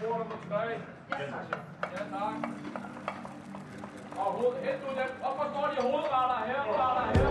Bord nummer tre. Ja, tak. Ja, tak. Og hoved, hent nu dem. Hvorfor står de hovedretter her? Retter her, retter her.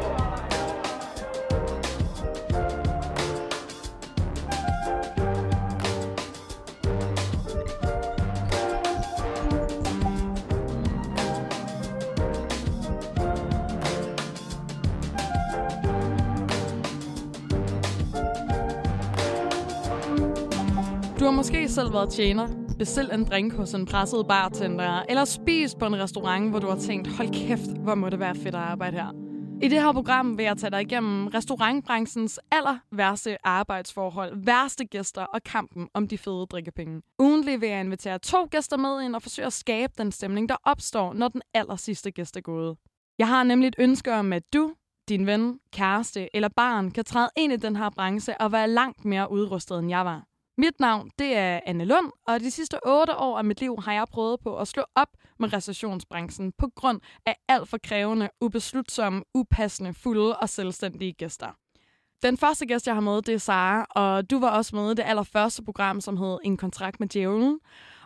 Måske selv været tjener, bestilt en drink hos en presset bartender, eller spist på en restaurant, hvor du har tænkt, hold kæft, hvor må det være fedt at arbejde her. I det her program vil jeg tage dig igennem restaurantbranchens aller værste arbejdsforhold, værste gæster og kampen om de fede drikkepenge. Ugentlig vil jeg invitere to gæster med ind og forsøge at skabe den stemning, der opstår, når den aller sidste gæst er gået. Jeg har nemlig et ønske om, at du, din ven, kæreste eller barn kan træde ind i den her branche og være langt mere udrustet, end jeg var. Mit navn, det er Anne Lund, og de sidste otte år af mit liv har jeg prøvet på at slå op med restaurationsbranchen på grund af alt for krævende, ubeslutsomme, upassende, fulde og selvstændige gæster. Den første gæst, jeg har med, det er Sara, og du var også med i det allerførste program, som hed En kontrakt med djævlen.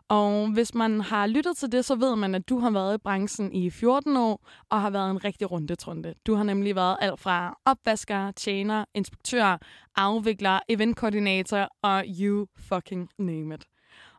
Og hvis man har lyttet til det, så ved man, at du har været i branchen i 14 år og har været en rigtig rundetrunde. Du har nemlig været alt fra opvasker, tjener, inspektør, afvikler, eventkoordinator og you fucking name it.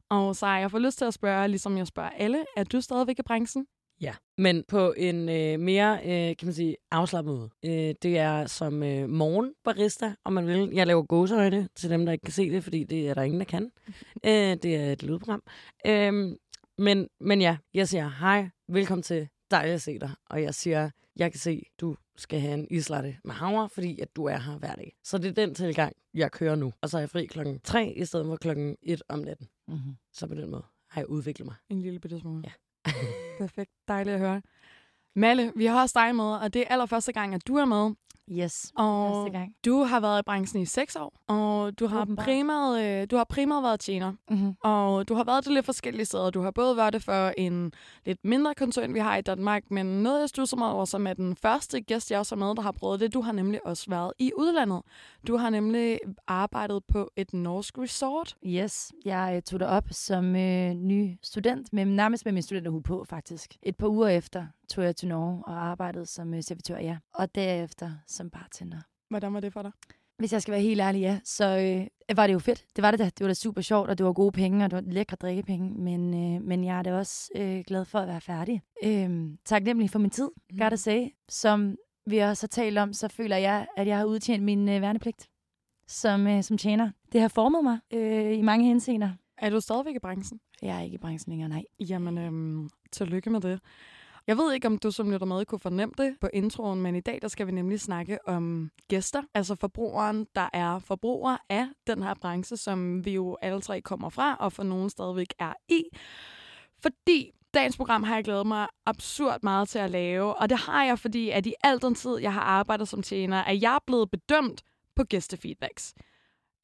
Og så jeg får lyst til at spørge, ligesom jeg spørger alle, er du stadigvæk i branchen? Ja, men på en øh, mere, øh, kan man sige, afslappet måde. Øh, det er som øh, morgenbarista, om man vil. Jeg laver gåseøjne til dem, der ikke kan se det, fordi det er der ingen, der kan. øh, det er et lydprogram. Øh, men, men ja, jeg siger hej, velkommen til, dejligt at se dig. Og jeg siger, jeg kan se, du skal have en islatte med havre, fordi at du er her hver dag. Så det er den tilgang, jeg kører nu. Og så er jeg fri klokken 3 i stedet for klokken 1 om natten. Mm-hmm. Så på den måde har jeg udviklet mig. En lille bitte smule. Ja. Perfekt. Dejligt at høre. Malle, vi har også dig med, og det er allerførste gang, at du er med. Yes, Og første gang. du har været i branchen i seks år, og du har, Åbenbart. primært, øh, du har primært været tjener. Mm-hmm. Og du har været det lidt forskellige steder. Du har både været det for en lidt mindre koncern, vi har i Danmark, men noget, jeg stusser mig over, som er den første gæst, jeg også har med, der har prøvet det, du har nemlig også været i udlandet. Du har nemlig arbejdet på et norsk resort. Yes, jeg øh, tog det op som øh, ny student, med, nærmest med min studenterhue på faktisk. Et par uger efter tog jeg til Norge og arbejdede som øh, servitør, ja. Og derefter som bartender. Hvordan var det for dig? Hvis jeg skal være helt ærlig, ja, så øh, var det jo fedt. Det var det da. Det var da super sjovt, og det var gode penge, og det var lækre drikkepenge. Men, øh, men jeg er da også øh, glad for at være færdig. Øh, taknemmelig for min tid, mm. gotta say. Som vi også har talt om, så føler jeg, at jeg har udtjent min øh, værnepligt som, øh, som tjener. Det har formet mig øh, i mange henseender. Er du stadigvæk i branchen? Jeg er ikke i branchen længere, nej. Jamen, øhm, tillykke med det. Jeg ved ikke, om du som lytter med kunne fornemme det på introen, men i dag der skal vi nemlig snakke om gæster, altså forbrugeren, der er forbruger af den her branche, som vi jo alle tre kommer fra, og for nogen stadigvæk er i. Fordi dagens program har jeg glædet mig absurd meget til at lave, og det har jeg, fordi at i al den tid, jeg har arbejdet som tjener, er jeg blevet bedømt på gæstefeedbacks.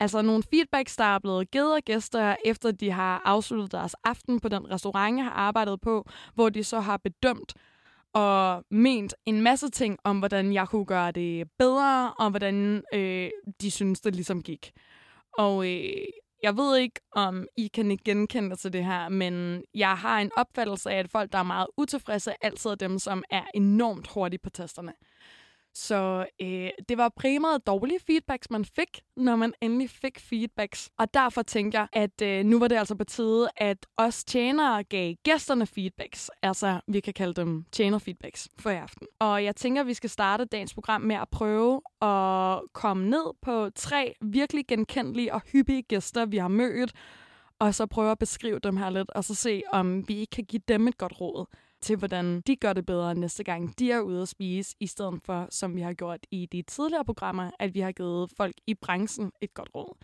Altså nogle feedbacks, der er blevet givet af gæster, efter de har afsluttet deres aften på den restaurant, jeg har arbejdet på, hvor de så har bedømt og ment en masse ting om, hvordan jeg kunne gøre det bedre, og hvordan øh, de synes, det ligesom gik. Og øh, jeg ved ikke, om I kan ikke genkende til det her, men jeg har en opfattelse af, at folk, der er meget utilfredse, altid er dem, som er enormt hurtige på tasterne. Så øh, det var primært dårlige feedbacks, man fik, når man endelig fik feedbacks. Og derfor tænker jeg, at øh, nu var det altså på tide, at os tjenere gav gæsterne feedbacks. Altså, vi kan kalde dem tjener-feedbacks for i aften. Og jeg tænker, at vi skal starte dagens program med at prøve at komme ned på tre virkelig genkendelige og hyppige gæster, vi har mødt. Og så prøve at beskrive dem her lidt, og så se, om vi ikke kan give dem et godt råd til, hvordan de gør det bedre næste gang, de er ude at spise, i stedet for, som vi har gjort i de tidligere programmer, at vi har givet folk i branchen et godt råd.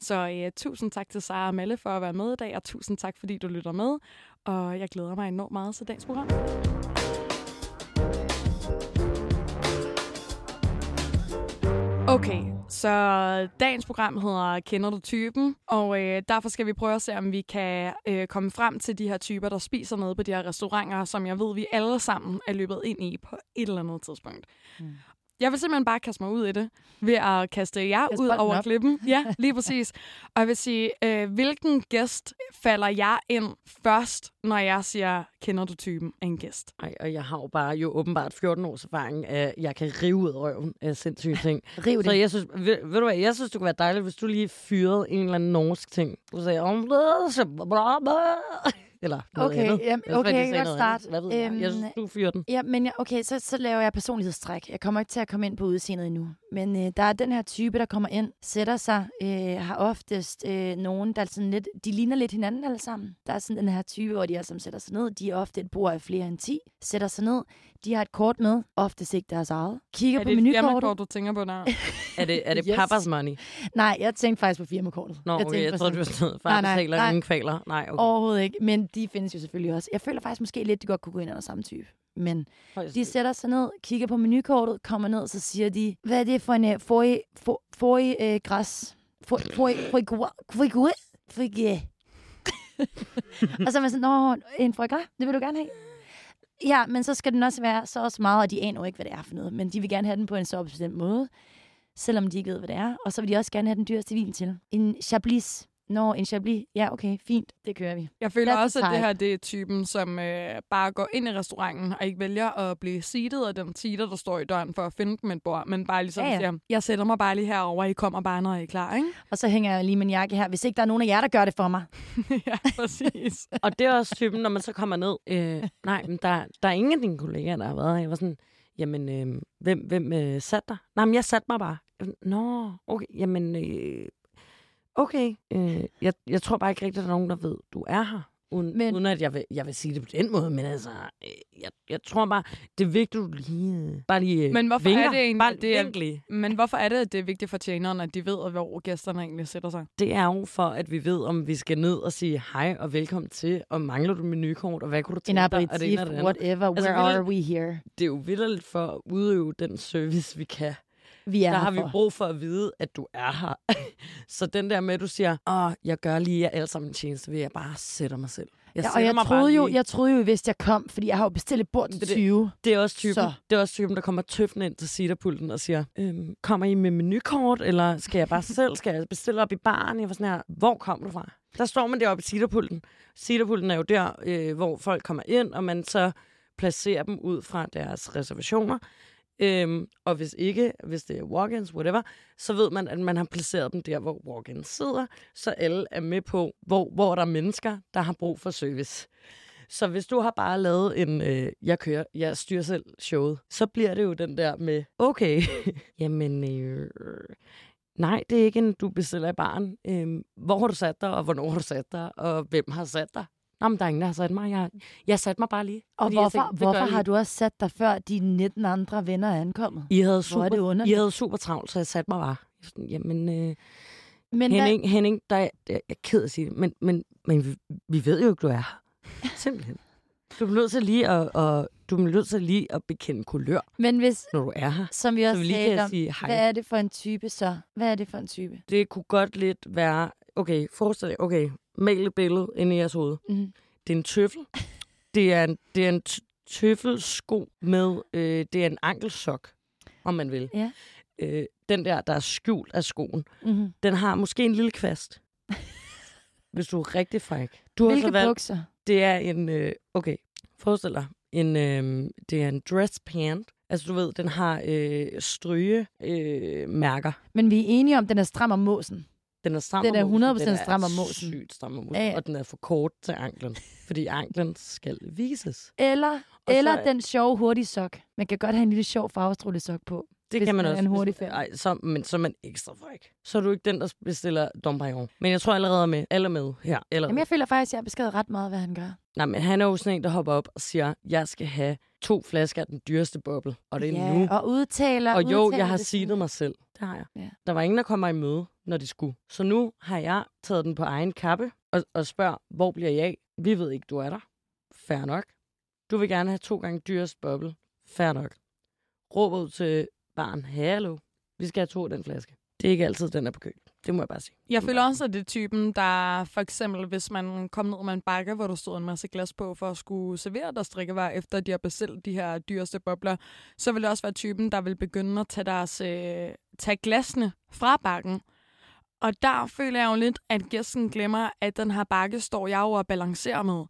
Så ja, tusind tak til Sara og Malle for at være med i dag, og tusind tak, fordi du lytter med. Og jeg glæder mig enormt meget til dagens program. Okay, så dagens program hedder Kender du typen? Og øh, derfor skal vi prøve at se, om vi kan øh, komme frem til de her typer, der spiser noget på de her restauranter, som jeg ved, vi alle sammen er løbet ind i på et eller andet tidspunkt. Mm. Jeg vil simpelthen bare kaste mig ud i det, ved at kaste jer Kaste ud over op. klippen. Ja, lige præcis. Og jeg vil sige, øh, hvilken gæst falder jeg ind først, når jeg siger, kender du typen af en gæst? Ej, og jeg har jo bare jo åbenbart 14 års erfaring af, jeg kan rive ud af røven af sindssyge ting. Riv Så det. jeg synes, ved, ved du hvad, jeg synes, det kunne være dejligt, hvis du lige fyrede en eller anden norsk ting. Du sagde, om eller noget Okay, andet. jamen, okay, jeg sagde kan godt andet. Hvad ved jeg? Øhm, Jeg synes, du fyrer den. Ja, men jeg, okay, så, så laver jeg personlighedstræk. Jeg kommer ikke til at komme ind på udseendet endnu. Men øh, der er den her type, der kommer ind, sætter sig, øh, har oftest øh, nogen, der er sådan lidt, de ligner lidt hinanden alle sammen. Der er sådan den her type, hvor de er som sætter sig ned. De er ofte et bord af flere end 10, sætter sig ned. De har et kort med, oftest ikke deres eget. Kigger Er på det et menukortet. firmakort, du tænker på der? Er det, er det Yes. papas money? Nej, jeg tænkte faktisk på firmakortet. Nå, okay, tænkte jeg på troede, du sådan- var sådan noget. Far Nej, nej, nej. ingen kvaler. Nej, okay. Overhovedet ikke, men de findes jo selvfølgelig også. Jeg føler faktisk måske lidt, de godt kunne gå ind under samme type. Men Højst de sætter sig ned, kigger på menukortet, kommer ned, så siger de, hvad er det for en forrige, for, forrige uh, græs? For, forrige, Og så er man sådan, nå, en foie gras, det vil du gerne have. Ja, men så skal den også være så også meget, og de aner jo ikke, hvad det er for noget. Men de vil gerne have den på en så bestemt måde, selvom de ikke ved, hvad det er. Og så vil de også gerne have den dyreste vin til. En Chablis. Nå, en Chablis. Ja, okay, fint. Det kører vi. Jeg føler That's også, at det her det er typen, som øh, bare går ind i restauranten og ikke vælger at blive seated af den seater, der står i døren for at finde dem et bord, men bare ligesom Ja, ja, siger, jeg sætter mig bare lige herover, I kommer bare, når I er klar, ikke? Og så hænger jeg lige min jakke her, hvis ikke der er nogen af jer, der gør det for mig. ja, præcis. Og det er også typen, når man så kommer ned. Øh, nej, men der, der er ingen af dine kollegaer, der har været her. Jeg var sådan, jamen, øh, hvem, hvem øh, satte dig? Nej, men jeg satte mig bare. Nå, okay, jamen, øh, okay. Øh, jeg, jeg tror bare ikke rigtigt, at der er nogen, der ved, du er her. Uden, Men- uden at jeg vil, jeg vil sige det på den måde, men altså, øh, jeg, jeg tror bare, det er vigtigt, at du lige, bare lige øh, Men hvorfor vinker. er det egentlig, bare det er-. Men hvorfor er det, at det er vigtigt for tjeneren, at de ved, hvor gæsterne egentlig sætter sig? Det er jo for, at vi ved, om vi skal ned og sige hej og velkommen til, og mangler du menukort, og hvad kunne du En tænke dig, og det aperitif, ene og det andet. whatever, Altså, where vi- are we here? Det er jo vildt for at udøve den service, vi kan. Vi er der har vi for. brug for at vide, at du er her. så den der med, at du siger, åh, jeg gør lige jer alle sammen en tjeneste, vil jeg bare sætte mig selv. Jeg Ja, og sætter jeg troede, jo, jeg troede jo, hvis jeg kom, fordi jeg har jo bestilt et bord til Det er det. 20. Det er også typen, Så. det er også typen der kommer tøffende ind til sitterpulten og siger, øhm, kommer I med menukort, eller skal jeg bare selv, skal jeg bestille op i baren? Jeg var sådan her, hvor kom du fra? Der står man deroppe i sitterpulten. Sitterpulten er jo der, øh, hvor folk kommer ind, og man så placerer dem ud fra deres reservationer. Øhm, og hvis ikke, hvis det er walk-ins, whatever, så ved man, at man har placeret dem der, hvor walk-ins sidder, så alle er med på, hvor, hvor der er mennesker, der har brug for service. Så hvis du har bare lavet en, øh, jeg kører, jeg styrer selv showet, så bliver det jo den der med, okay, jamen, øh, nej, det er ikke en, du bestiller i baren. Øh, hvor har du sat dig, og hvornår har du sat dig, og hvem har sat dig? Nå, men der er ingen, der har sat mig. Jeg, jeg satte mig bare lige. Og hvorfor, tænkte, hvorfor har du også sat dig før de 19 andre venner er ankommet? I havde, Hvor er super, det I havde super travlt, så jeg satte mig bare. Jamen, øh, Men Henning, Henning, der er, jeg er ked at sige det, men, men, men vi, vi ved jo ikke, du er her. Simpelthen. Du er nødt til lige at, og, du er nødt til lige at bekende kulør, hvad, men hvis, når du er her. som vi Så også vi lige talte om, sige hvad er det for en type så? Hvad er det for en type? Det kunne godt lidt være, okay, forestil dig, okay, mal et billede inde i jeres hoved. Mm. Det er en tøffel. Det er en, det er en tøffelsko med, øh, det er en ankelsok, om man vil. Ja. Øh, den der, der er skjult af skoen, Mm-hmm. den har måske en lille kvast. hvis du er rigtig fræk. Du har Hvilke valgt, bukser? det er en, øh, okay, forestil dig, en, øh, det er en dress pant. Altså du ved, den har øh, stryge øh, mærker. Men vi er enige om, at den er stram om måsen. Den er stram Den er om måsen. 100% Den stram om måsen. sygt stram om måsen. Ja. Og den er for kort til anklen. fordi anklen skal vises. Eller, Og eller så- den sjove hurtige sok. Man kan godt have en lille sjov farvestrålet sok på. Det Hvis kan man man også. en hurtig fan. Ej, så, men så er man ekstra fræk. Så er du ikke den, der bestiller Dom Perignon. Men jeg tror allerede er med. Alle med her. Eller Jamen, jeg føler faktisk, at jeg har beskrevet ret meget, hvad han gør. Nej, men han er jo sådan en, der hopper op og siger, jeg skal have to flasker af den dyreste boble. Og det er ja, nu. og udtaler... Og jo, udtaler jeg har signet mig selv. Det har jeg. Ja. Der var ingen, der kom mig i møde, når de skulle. Så nu har jeg taget den på egen kappe og, og spørger, hvor bliver jeg af? Vi ved ikke, du er der. Fair nok. Du vil gerne have to gange dyrest boble. Fair nok. Råber ud til barn, hallo, vi skal have to af den flaske. Det er ikke altid, den er på køl. Det må jeg bare sige. Jeg føler også, at det er typen, der for eksempel, hvis man kom ned med en bakke, hvor der stod en masse glas på for at skulle servere deres drikkevarer, efter de har bestilt de her dyreste bobler, så vil det også være typen, der vil begynde at tage, deres, øh, tage glasene fra bakken. Og der føler jeg jo lidt, at gæsten glemmer, at den her bakke står jeg jo og balancerer med.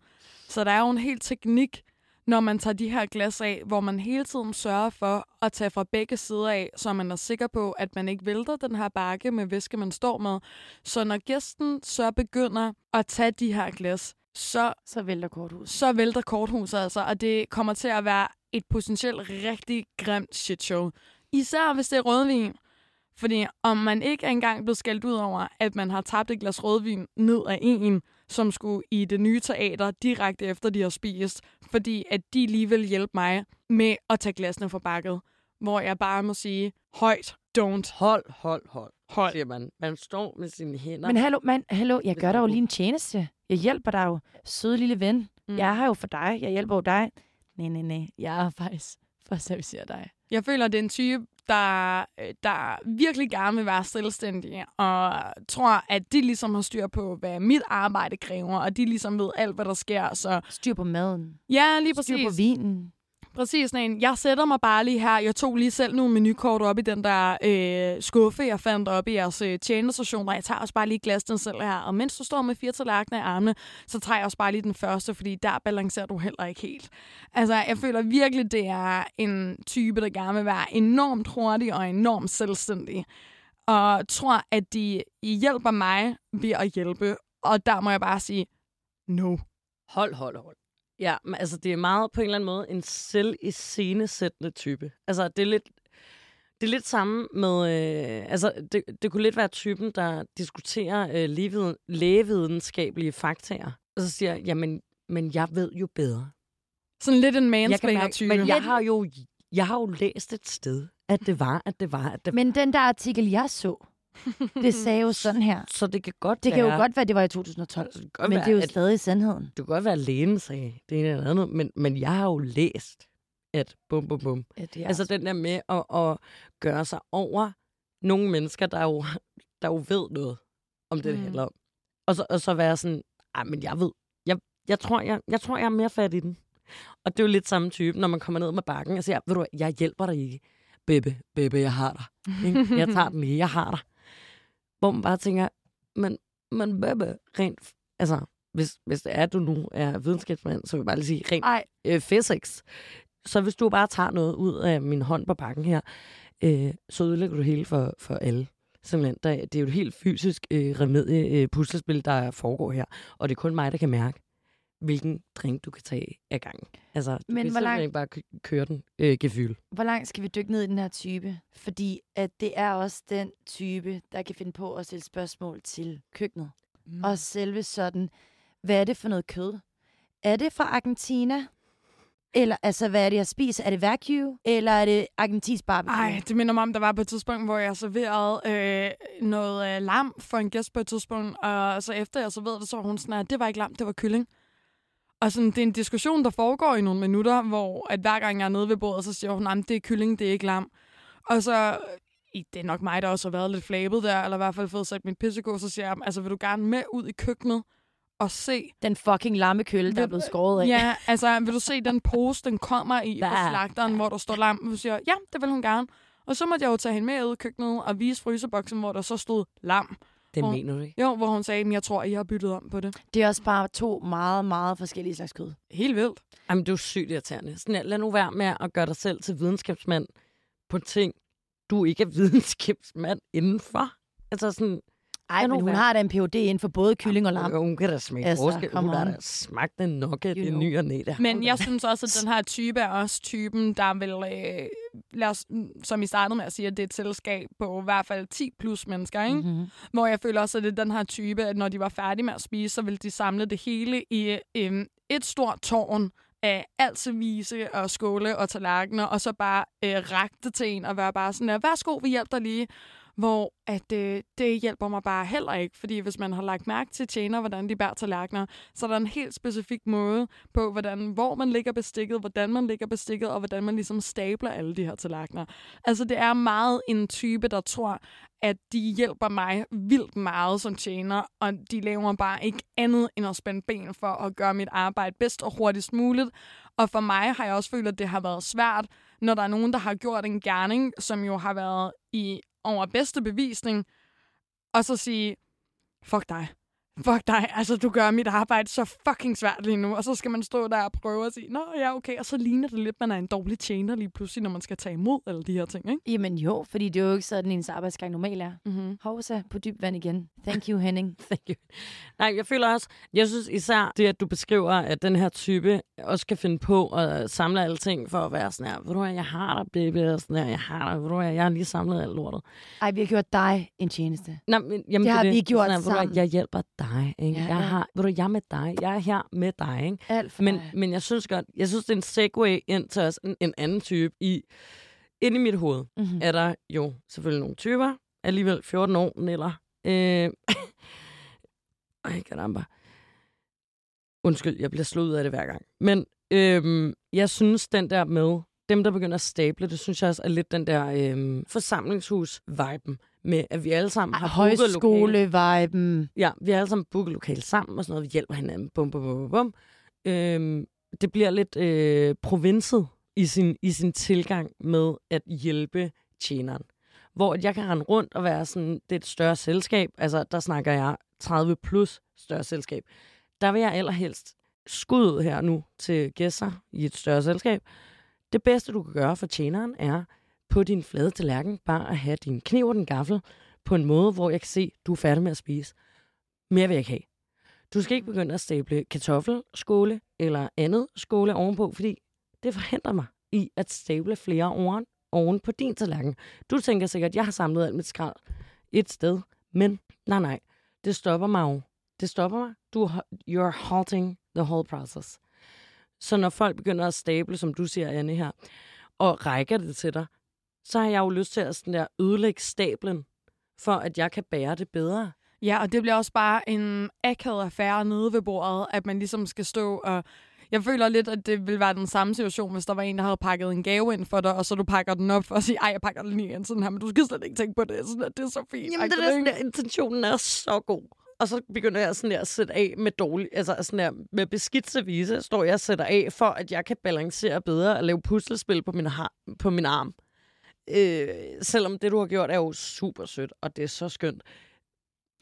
Så der er jo en helt teknik, når man tager de her glas af, hvor man hele tiden sørger for at tage fra begge sider af, så man er sikker på, at man ikke vælter den her bakke med væske, man står med. Så når gæsten så begynder at tage de her glas, så, Så vælter korthuset. så vælter korthuset altså, og det kommer til at være et potentielt rigtig grimt shitshow. Især hvis det er rødvin. Fordi om man ikke engang blevet skældt ud over, at man har tabt et glas rødvin ned af en, som skulle i det nye teater direkte efter de har spist, fordi at de lige vil hjælpe mig med at tage glasene fra bakket. Hvor jeg bare må sige, højt, don't, Hold, hold, hold, hold. siger man. Man står med sine hænder. Men hallo, man, hallo, jeg gør dig jo lige en tjeneste. Jeg hjælper dig jo. Søde lille ven. Mm. Mm. Jeg er her jo for dig. Jeg hjælper jo dig. Nej, nej, nej. Jeg er faktisk for at servicere dig. Jeg føler, det er en type, der, øh, der virkelig gerne vil være selvstændig, og tror, at de ligesom har styr på, hvad mit arbejde kræver, og de ligesom ved alt, hvad der sker. Så Styr på maden. ja, lige Styr på præcis. vinen. Præcis sådan en. Jeg sætter mig bare lige her. Jeg tog lige selv nogle menukort op i den der øh, skuffe, jeg fandt op i jeres øh, tjenestation, og jeg tager også bare lige glasen selv her. Og mens du står med fire tallerkener i armene, så tager jeg også bare lige den første, fordi der balancerer du heller ikke helt. Altså, jeg føler virkelig, det er en type, der gerne vil være enormt hurtig og enormt selvstændig. Og tror, at de hjælper mig ved at hjælpe. Og der må jeg bare sige, no. Hold, hold, hold. Ja, men altså, det er meget på en eller anden måde en selviscenesættende type. Altså, det er lidt, det er lidt samme med... Øh, altså, det, det kunne lidt være typen, der diskuterer øh, lægeviden, lægevidenskabelige faktaer. Og så siger, jamen, men jeg ved jo bedre. Sådan lidt en mansplainer-type. men jeg har, jo, jeg har jo læst et sted, at det var, at det var, at det Men den der artikel, jeg så, det sagde jo sådan her. Så det kan godt Det være... kan jo godt være, det var i 2012. det Men være, det er jo at- stadig sandheden. Det kan godt være, at lægen sagde det ene eller andet, men, men jeg har jo læst, at bum, bum, bum. Ja, det er Altså den der med at, at gøre sig over nogle mennesker, der jo, der jo ved noget om det, det Mm. handler om. Og så, og så være sådan, ej, men jeg ved, jeg, jeg, tror, jeg, jeg tror, jeg er mere fat i den. Og det er jo lidt samme type, når man kommer ned med bakken og siger, ved du jeg hjælper dig ikke. Bebe, bebe, jeg har dig. Jeg tager den lige, jeg har dig. Hvor man bare tænker, men, men bebe, rent, altså, hvis, hvis det er, at du nu er videnskabsmand, så vil jeg bare lige sige, rent Ej, øh, physics. Så hvis du bare tager noget ud af min hånd på bakken her, øh, så ødelægger du hele for, for alle. Simpelthen, der, det er jo et helt fysisk øh, remedie, øh, puslespil, der foregår her. Og det er kun mig, der kan mærke, hvilken drink du kan tage af gangen. Altså, du Men kan hvor lang- ikke bare kø- køre den øh, gefyld. Hvor langt skal vi dykke ned i den her type? Fordi at det er også den type, der kan finde på at stille spørgsmål til køkkenet. Mm. Og selve sådan, hvad er det for noget kød? Er det fra Argentina? Eller altså, hvad er det, jeg spiser? Er det Wagyu? Eller er det argentinsk barbecue? Ej, det minder mig om, der var på et tidspunkt, hvor jeg serverede øh, noget øh, lam for en gæst på et tidspunkt, og så efter jeg serverede det, så var hun sådan, at det var ikke lam, det var kylling. Og sådan, det er en diskussion, der foregår i nogle minutter, hvor at hver gang jeg er nede ved bordet, så siger hun, at det er kylling, det er ikke lam. Og så, det er nok mig, der også har været lidt flabet der, eller i hvert fald fået sat min pisseko, så siger jeg, altså vil du gerne med ud i køkkenet og se, Den fucking lammekølle, der er blevet skåret af. Ja, altså, vil du se den pose, den kommer i fra Bah. slagteren, hvor der står lam? Hun siger, ja, det vil hun gerne. Og så måtte jeg jo tage hende med ud i køkkenet og vise fryseboksen, hvor der så stod lam. Det Hvor- mener du ikke? Jo, hvor hun sagde, at jeg tror, at I har byttet om på det. Det er også bare to meget, meget forskellige slags kød. Helt vildt. Jamen, du er sygt irriterende. Sådan, lad nu være med at gøre dig selv til videnskabsmand på ting, du ikke er videnskabsmand indenfor. Altså sådan, Ej, men hun være. har da en PhD inden for både kylling og lam. Jo, hun kan da smage Altså, altså, forskel. Hun har da smagt den nugget i ny og næ. der. Men jeg synes også, at den her type er også typen, der vil, øh, lad os, som I startede med at sige, at det er et selskab på i hvert fald 10 plus mennesker, ikke? Mm-hmm. Hvor jeg føler også, at det er den her type, at når de var færdige med at spise, så ville de samle det hele i øh, et stort tårn af alt service og skåle og tallerkener, og så bare øh, række det til en og være bare sådan, værsgo, vi hjælper dig lige hvor at øh, det hjælper mig bare heller ikke, fordi hvis man har lagt mærke til tjener, hvordan de bærer tallerkener, så er der en helt specifik måde på, hvordan, hvor man ligger bestikket, hvordan man ligger bestikket, og hvordan man ligesom stabler alle de her tallerkener. Altså det er meget en type, der tror, at de hjælper mig vildt meget som tjener, og de laver bare ikke andet end at spænde ben for at gøre mit arbejde bedst og hurtigst muligt. Og for mig har jeg også følt, at det har været svært, når der er nogen, der har gjort en gerning, som jo har været i over bedste bevisning, og så sige, fuck dig. Fuck dig, altså du gør mit arbejde så fucking svært lige nu, og så skal man stå der og prøve at sige, nå ja, okay, og så ligner det lidt, man er en dårlig tjener lige pludselig, når man skal tage imod alle de her ting, ikke? Jamen jo, fordi det er jo ikke sådan, ens arbejdsgang normalt er. Mm-hmm. Hovsa på dyb vand igen. Thank you, Henning. Thank you. Nej, jeg føler også, jeg synes især det, at du beskriver, at den her type også kan finde på at samle alle ting for at være sådan her, ved du hvad, jeg har dig, baby, og sådan her, jeg har dig, ved du hvad, jeg har lige samlet alt lortet. Ej, vi har gjort dig en tjeneste. Nej, men, jamen, Det har er vi gjort sådan her, ved du hvad, sammen. Jeg hjælper dig, ikke? Ja, jeg, ja. har, ved du, jeg er med dig, jeg er her med dig, ikke? Alt for Men, dig. men jeg synes godt, jeg synes, det er en segue ind til os, en, en anden type. I, inde i mit hoved Mm-hmm. er der jo selvfølgelig nogle typer, alligevel 14 år, Neller. Øh, ej, karamba. Undskyld, jeg bliver slået ud af det hver gang. Men øhm, jeg synes, den der med, dem der begynder at stable, det synes jeg også er lidt den der øhm, forsamlingshus-viben med, at vi alle sammen har Højskole-viben. Ja, vi har alle sammen booket lokalt sammen og sådan noget. Vi hjælper hinanden. Bum, bum, bum, bum. Øhm, det bliver lidt øh, provinset i sin, i sin tilgang med at hjælpe tjeneren. Hvor at jeg kan rende rundt og være sådan, det er et større selskab. Altså, der snakker jeg 30 plus større selskab. Der vil jeg allerhelst skud ud her nu til gæster i et større selskab. Det bedste, du kan gøre for tjeneren, er på din flade tallerken bare at have din kniv og din gaffel på en måde, hvor jeg kan se, du er færdig med at spise. Mere vil jeg ikke have. Du skal ikke begynde at stable kartoffelskåle eller andet skåle ovenpå, fordi det forhindrer mig i at stable flere oven, oven på din tallerken. Du tænker sikkert, at jeg har samlet alt mit skrald et sted, men nej, nej. Det stopper mig jo. Det stopper mig. Du, you're halting the whole process. Så når folk begynder at stable, som du siger, Anne, her, og rækker det til dig, så har jeg jo lyst til at sådan der ødelægge stablen, for at jeg kan bære det bedre. Ja, og det bliver også bare en akavet affære nede ved bordet, at man ligesom skal stå og... Jeg føler lidt, at det ville være den samme situation, hvis der var en, der havde pakket en gave ind for dig, og så du pakker den op for at sige, ej, jeg pakker den lige igen sådan her, men du skal slet ikke tænke på det, sådan at det er så fint. Jamen, det er sådan der, intentionen er så god. Og så begynder jeg sådan der at sætte af med dårlig, altså sådan der, med beskidt service, står jeg og sætter af, for at jeg kan balancere bedre og lave puslespil på min, har, på min arm. Øh, selvom det, du har gjort, er jo super sødt, og det er så skønt.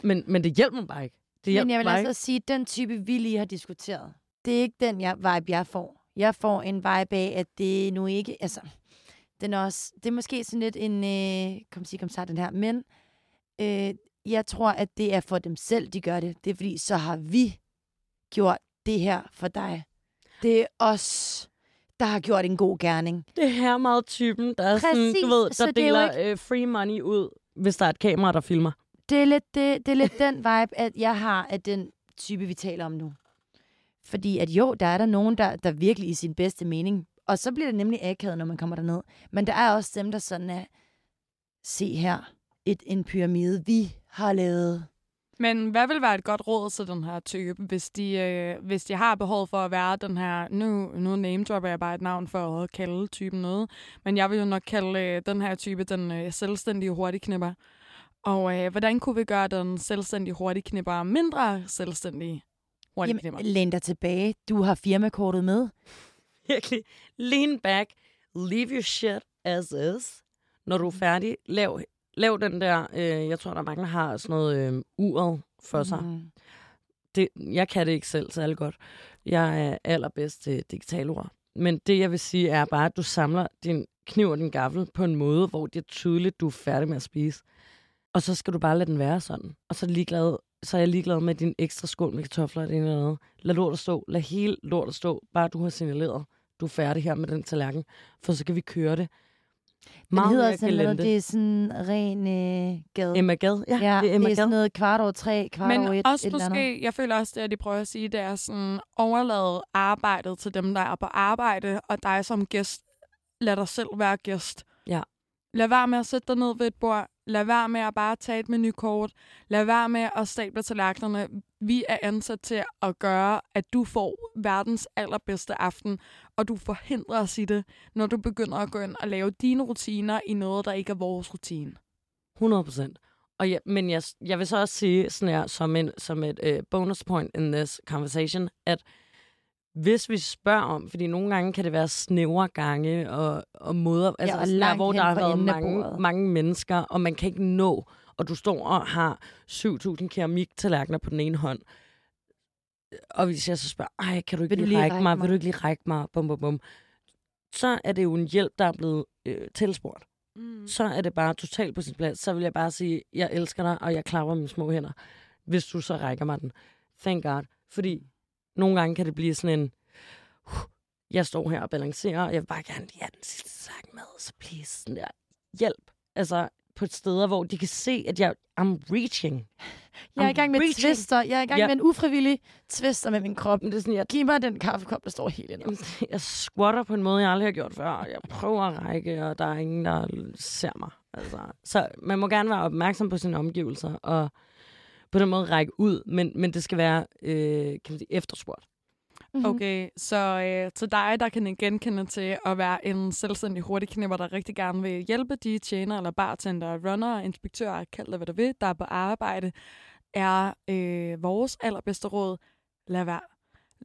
Men, men det hjælper mig bare ikke. Det Men jeg vil altså ikke. sige, at den type, vi lige har diskuteret, det er ikke den jeg, vibe, jeg får. Jeg får en vibe af, at det nu ikke... Altså, den er også, det er måske sådan lidt en... Øh, kom sig, kom sig, den her. Men øh, jeg tror, at det er for dem selv, de gør det. Det er fordi, så har vi gjort det her for dig. Det er os, der har gjort en god gerning. Det er her meget typen, der er sådan, Præcis, du ved, der er deler øh, free money ud, hvis der er et kamera, der filmer. Det er lidt, det, det er lidt den vibe, at jeg har af den type, vi taler om nu. Fordi at jo, der er der nogen, der, der virkelig i sin bedste mening. Og så bliver det nemlig akavet, når man kommer derned. Men der er også dem, der sådan er, se her, et, en pyramide, vi har lavet. Men hvad vil være et godt råd til den her type, hvis de, øh, hvis de har behov for at være den her... Nu, nu name dropper jeg bare et navn for at kalde typen noget. Men jeg vil jo nok kalde øh, den her type den øh, selvstændige hurtigknipper. Og øh, hvordan kunne vi gøre den selvstændige hurtigknipper mindre selvstændig hurtigknipper? Jamen, læn dig tilbage. Du har firmakortet med. Virkelig. Lean back. Leave your shit as is. Når du er færdig, lav, lav den der... Øh, jeg tror, der er mange, der har sådan noget øh, uret for sig. Mm. det, jeg kan det ikke selv særlig godt. Jeg er allerbedst til digitalord. Men det, jeg vil sige, er bare, at du samler din kniv og din gaffel på en måde, hvor det er tydeligt, du er færdig med at spise. Og så skal du bare lade den være sådan. Og så er, ligeglad, så er jeg ligeglad med din ekstra skål med kartofler og det ene eller andet. Lad lortet stå. Lad hele lortet stå. Bare du har signaleret, du er færdig her med den tallerken. For så kan vi køre det. Den hedder sådan noget, det er sådan ren øh, gade. Emma Gad. Ja, ja, det er Emma det er sådan noget kvart over tre, kvart over Men et, også et eller andet. måske, jeg føler også, det, at de prøver at sige, det er sådan overlade arbejdet til dem, der er på arbejde, og dig som gæst, lad dig selv være gæst. Ja. Lad være med at sætte dig ned ved et bord. Lad være med at bare tage et menukort. Lad være med at stable tallerkenerne. Vi er ansat til at gøre, at du får verdens allerbedste aften, og du forhindrer os i det, når du begynder at gå ind og lave dine rutiner i noget, der ikke er vores rutine. 100 procent. Og ja, men jeg, jeg vil så også sige sådan her, som, en, som et øh, bonus point in this conversation, at hvis vi spørger om, fordi nogle gange kan det være snævre gange og, og måder, altså og sådan der, hvor der har været mange, mange mennesker, og man kan ikke nå, og du står og har 7.000 keramiktallerkener på den ene hånd, og hvis jeg så spørger, ej, kan du ikke Vil du lige, lige række række mig? mig? Vil du ikke lige række mig? Bum, bum, bum. Så er det jo en hjælp, der er blevet øh, tilspurgt Mm. så er det bare totalt på sin plads. Så vil jeg bare sige, jeg elsker dig, og jeg klapper mine små hænder, hvis du så rækker mig den. Thank God. Fordi nogle gange kan det blive sådan en, "Uh, jeg står her og balancerer, og jeg vil bare gerne lige have den sidste sak med, så please, sådan der, hjælp. Altså, på et sted, hvor de kan se, at jeg, I'm reaching. Jeg er i gang med reaching. twister. Jeg er i gang Ja. med en ufrivillig twister med min krop. Men det er sådan, jeg, Giv mig den kaffekop, der står helt inde. Jeg squatter på en måde, jeg aldrig har gjort før. Jeg prøver at række, og der er ingen, der ser mig. Altså, så man må gerne være opmærksom på sine omgivelser, og på den måde række ud, men, men det skal være øh, kan man sige, efterspurgt. Mhm. Okay, så øh, til dig, der kan genkende til at være en selvstændig hurtigknipper, der rigtig gerne vil hjælpe de tjener eller bartender, runner, inspektører, kald det hvad du vil, der er på arbejde, er øh, vores allerbedste råd, lad være.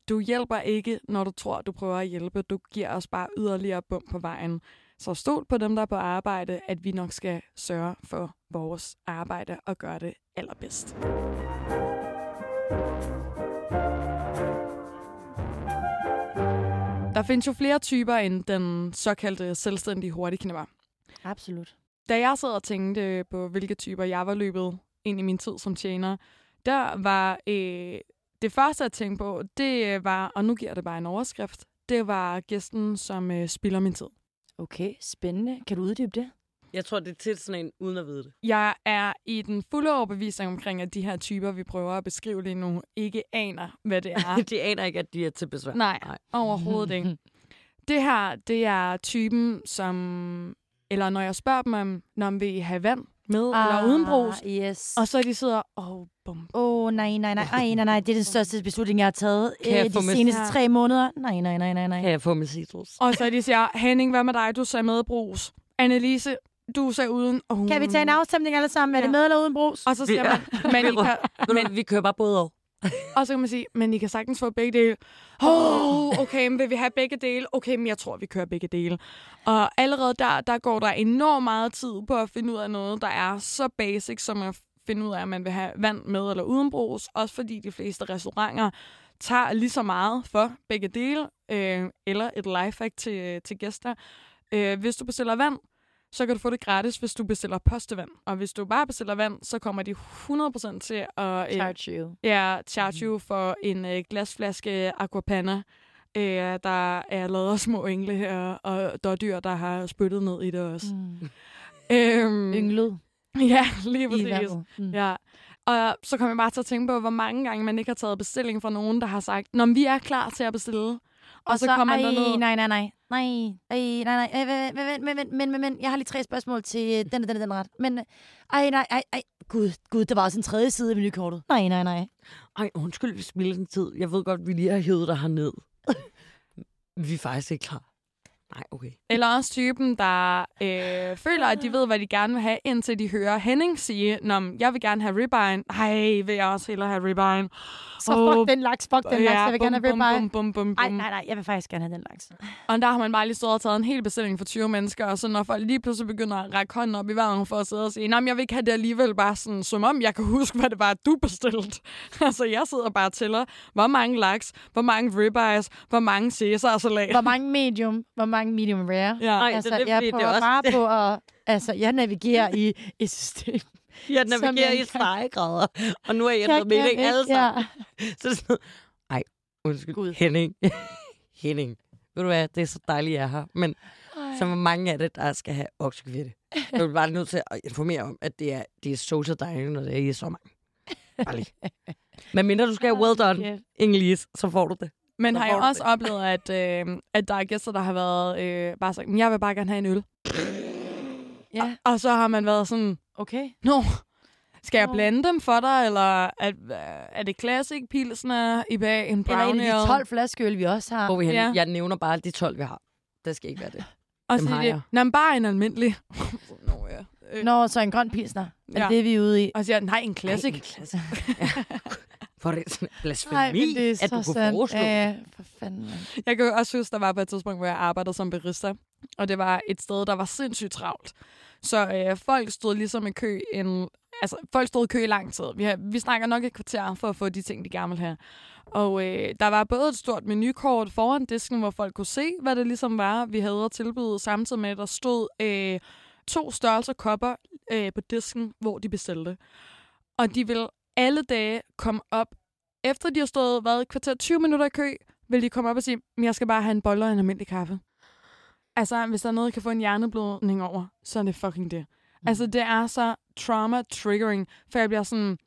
Du hjælper ikke, når du tror, du prøver at hjælpe. Du giver os bare yderligere bum på vejen. Så stol på dem, der er på arbejde, at vi nok skal sørge for vores arbejde og gøre det allerbedst. Der findes jo flere typer end den såkaldte selvstændige hurtigknipper. Absolut. Da jeg sad og tænkte på, hvilke typer jeg var løbet ind i min tid som tjener, der var øh, det første, jeg tænkte på, det var, og nu giver det bare en overskrift, det var gæsten, som øh, spilder min tid. Okay, spændende. Kan du uddybe det? Jeg tror, det er tit sådan en, uden at vide det. Jeg er i den fulde overbevisning omkring, at de her typer, vi prøver at beskrive lige nu, ikke aner, hvad det er. De aner ikke, at de er til besvær. Nej, Nej. overhovedet ikke. Det her, det er typen, som... Eller når jeg spørger dem om, når de vil have vand med eller uden brus, Ah, Yes. og så de sidder, åh, oh, bum. Åh, oh, nej, nej, nej. Ej, nej, nej. Det er den største beslutning, jeg har taget Kan jeg øh, de seneste Ja. tre måneder. Nej, nej, nej, nej, nej. Kan jeg få med citrus? Og så de siger, Henning, hvad med dig? Du sagde med brus. Annelise, du sagde uden. Og hun... Kan vi tage en afstemning alle sammen? Er det Ja. med eller uden brus? Og så siger Ja. man, men I kan, Men vi kører bare både og. og så kan man sige, men I kan sagtens få begge dele. Oh, okay, men vil vi have begge dele? Okay, men jeg tror, vi kører begge dele. Og allerede der, der går der enormt meget tid på at finde ud af noget, der er så basic, som at finde ud af, at man vil have vand med eller uden brus. Også fordi de fleste restauranter tager lige så meget for begge dele, øh, eller et lifehack til, til gæster. Øh, hvis du bestiller vand, så kan du få det gratis, hvis du bestiller postevand. Og hvis du bare bestiller vand, så kommer de 100% til at øh, Charge you. ja, charge you for en øh, glasflaske aquapanna, øh, der er lavet af små engle her, og dårdyr, der har spyttet ned i det også. Mm. Øhm, Ynglet Ja, lige præcis. Mm. Ja. Og så kom jeg bare til at tænke på, hvor mange gange man ikke har taget bestilling fra nogen, der har sagt, Nå, men vi er klar til at bestille. Og, og så, kommer ej, man derned. nej, nej, nej. Nej, ej, nej, nej. nej, vent, vent, vent, vent, men, men, jeg har lige tre spørgsmål til den og den og den ret. Men, ej, nej, ej, ej. Gud, gud, der var også en tredje side af menukortet. Nej, nej, nej. Ej, undskyld, vi spiller den tid. Jeg ved godt, vi lige har hævet dig herned. vi er faktisk ikke klar. Nej, okay. Eller også typen, der øh, føler, at de ved, hvad de gerne vil have, indtil de hører Henning sige, Nå, jeg vil gerne have ribeye. Nej, vil jeg også hellere have ribeye. Så fuck den laks, fuck den laks. Jeg vil gerne have bum, ribeye. bum, bum, bum, Ej, bum. nej, nej, jeg vil faktisk gerne have den laks. Og der har man bare lige stået og taget en hel bestilling for 20 mennesker, og så når folk lige pludselig begynder at række hånden op i vejret for at sidde og sige, nej, men jeg vil ikke have det alligevel, bare sådan, som om jeg kan huske, hvad det var, du bestilte. altså, jeg sidder bare og tæller, hvor mange laks, hvor mange ribeyes, hvor mange Caesar-salat. Hvor mange medium, hvor mange medium rare. Ja. Ej, altså, det er det, jeg det prøver er også- bare på at... Altså, jeg navigerer i et system. Jeg navigerer jeg i stegegrader, og nu har jeg ændret mening alle sammen. Så det er sådan, ej, undskyld, Gud. Henning. Henning. Ved du hvad, det er så dejligt, jeg er her. Men Ja. så mange af det, der skal have oksekvitte. Jeg vil bare nødt til at informere om, at det er, det er så så dejligt, når det er i så mange. Bare lige. Men mindre du skal have well done. Engelise, så får du det. Men har jeg også oplevet, at, øh, at der er gæster, der har været øh, bare sagt, "Men jeg vil bare gerne have en øl. Ja. Og så har man været sådan, Okay. Nå, skal jeg Nå. blande dem for dig, eller er, er det classic pilsner i bag en Eller en af de 12 flaskeøl, vi også har. Hvor vi? Ja. Jeg nævner bare de 12, vi har. Det skal ikke være det. og dem så har siger jeg. nej, men bare en almindelig. Nå, ja. Øh, Nå, så en grøn pilsner. Er Ja. det det, vi er ude i? Og så siger jeg, nej, en classic. Ej, en classic. ja. For det blasfemi, Nej, det er at du kunne sandt. foreslå. Ja, ja, for fanden. Jeg kan jo også huske, der var på et tidspunkt, hvor jeg arbejdede som barista. Og det var et sted, der var sindssygt travlt. Så øh, folk stod ligesom i kø en... Altså, folk stod i kø i lang tid. Vi, har, vi snakker nok et kvarter for at få de ting, de gerne vil have. Og øh, der var både et stort menukort foran disken, hvor folk kunne se, hvad det ligesom var, vi havde at tilbyde, samtidig med, at der stod øh, to størrelser kopper øh, på disken, hvor de bestilte. Og de vil alle dage komme op, efter de har stået hvad, et kvarter 20 minutter i kø, vil de komme op og sige, "Men jeg skal bare have en bolle og en almindelig kaffe. Altså, hvis der er noget, jeg kan få en hjerneblødning over, så er det fucking det. Mm. Altså, det er så trauma-triggering, for jeg bliver sådan,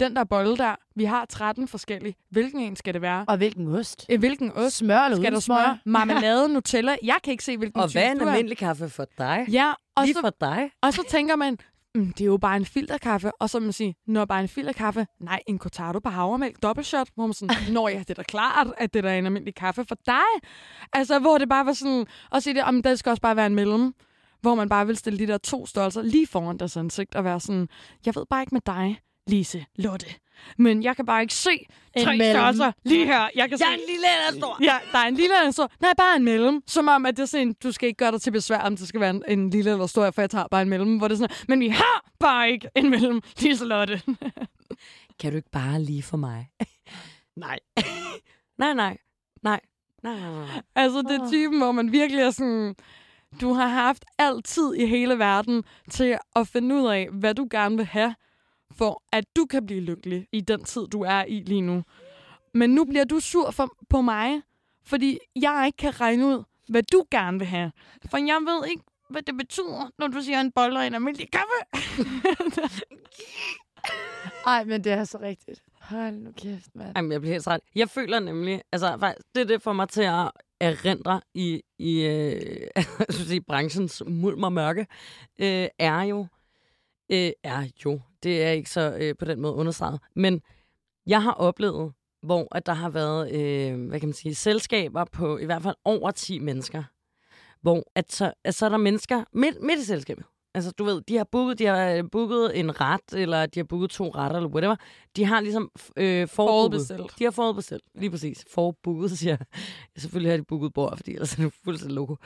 den der bolle der, vi har 13 forskellige. Hvilken en skal det være? Og hvilken ost? Øh, Hvilken ost? Smør eller Skal der smør? Marmelade, Nutella? Jeg kan ikke se, hvilken Og hvad er en almindelig kaffe for dig? Ja, og Lige så, for dig? og så tænker man, mm, det er jo bare en filterkaffe. Og så man siger, når bare en filterkaffe, nej, en cortado på havremælk, dobbeltshot, hvor man sådan, nå ja, det er da klart, at det er en almindelig kaffe for dig. Altså, hvor det bare var sådan, og sige det, om det skal også bare være en mellem, hvor man bare vil stille de der to størrelser lige foran deres ansigt og være sådan, jeg ved bare ikke med dig, Lise, Lotte. Men jeg kan bare ikke se En tre mellem. størrelser lige her. Jeg kan Jeg er se, en lille eller stor. Ja, der er en lille eller stor. Nej, bare en mellem. Som om, at det er sådan, du skal ikke gøre dig til besvær, om det skal være en, en lille eller stor, for jeg tager bare en mellem. Hvor det er sådan, men vi har bare ikke en mellem, Liselotte. Kan du ikke bare lige for mig? nej. nej, nej. Nej. Nej, nej, nej. altså, det er typen, hvor man virkelig er sådan... Du har haft altid i hele verden til at finde ud af, hvad du gerne vil have, for at du kan blive lykkelig i den tid, du er i lige nu. Men nu bliver du sur for, på mig, fordi jeg ikke kan regne ud, hvad du gerne vil have. For jeg ved ikke, hvad det betyder, når du siger en bolle og en almindelig kaffe. Ej, men det er så rigtigt. Hold nu kæft, mand. Jamen, jeg bliver helt træt. Jeg føler nemlig, altså faktisk, det er det for mig til at erindre i, i øh, jeg sige, branchens mulm og mørke, øh, er jo, øh, er jo, det er ikke så øh, på den måde understreget, men jeg har oplevet, hvor at der har været, øh, hvad kan man sige, selskaber på i hvert fald over 10 mennesker, hvor at så, at så er der mennesker midt, midt i selskabet. Altså, du ved, de har, booket, de har øh, booket en ret, eller de har booket to retter, eller whatever. De har ligesom øh, forbooket. De har forudbestilt, lige præcis. Forbooket, siger jeg. Selvfølgelig har de booket bord, fordi ellers er det fuldstændig logo.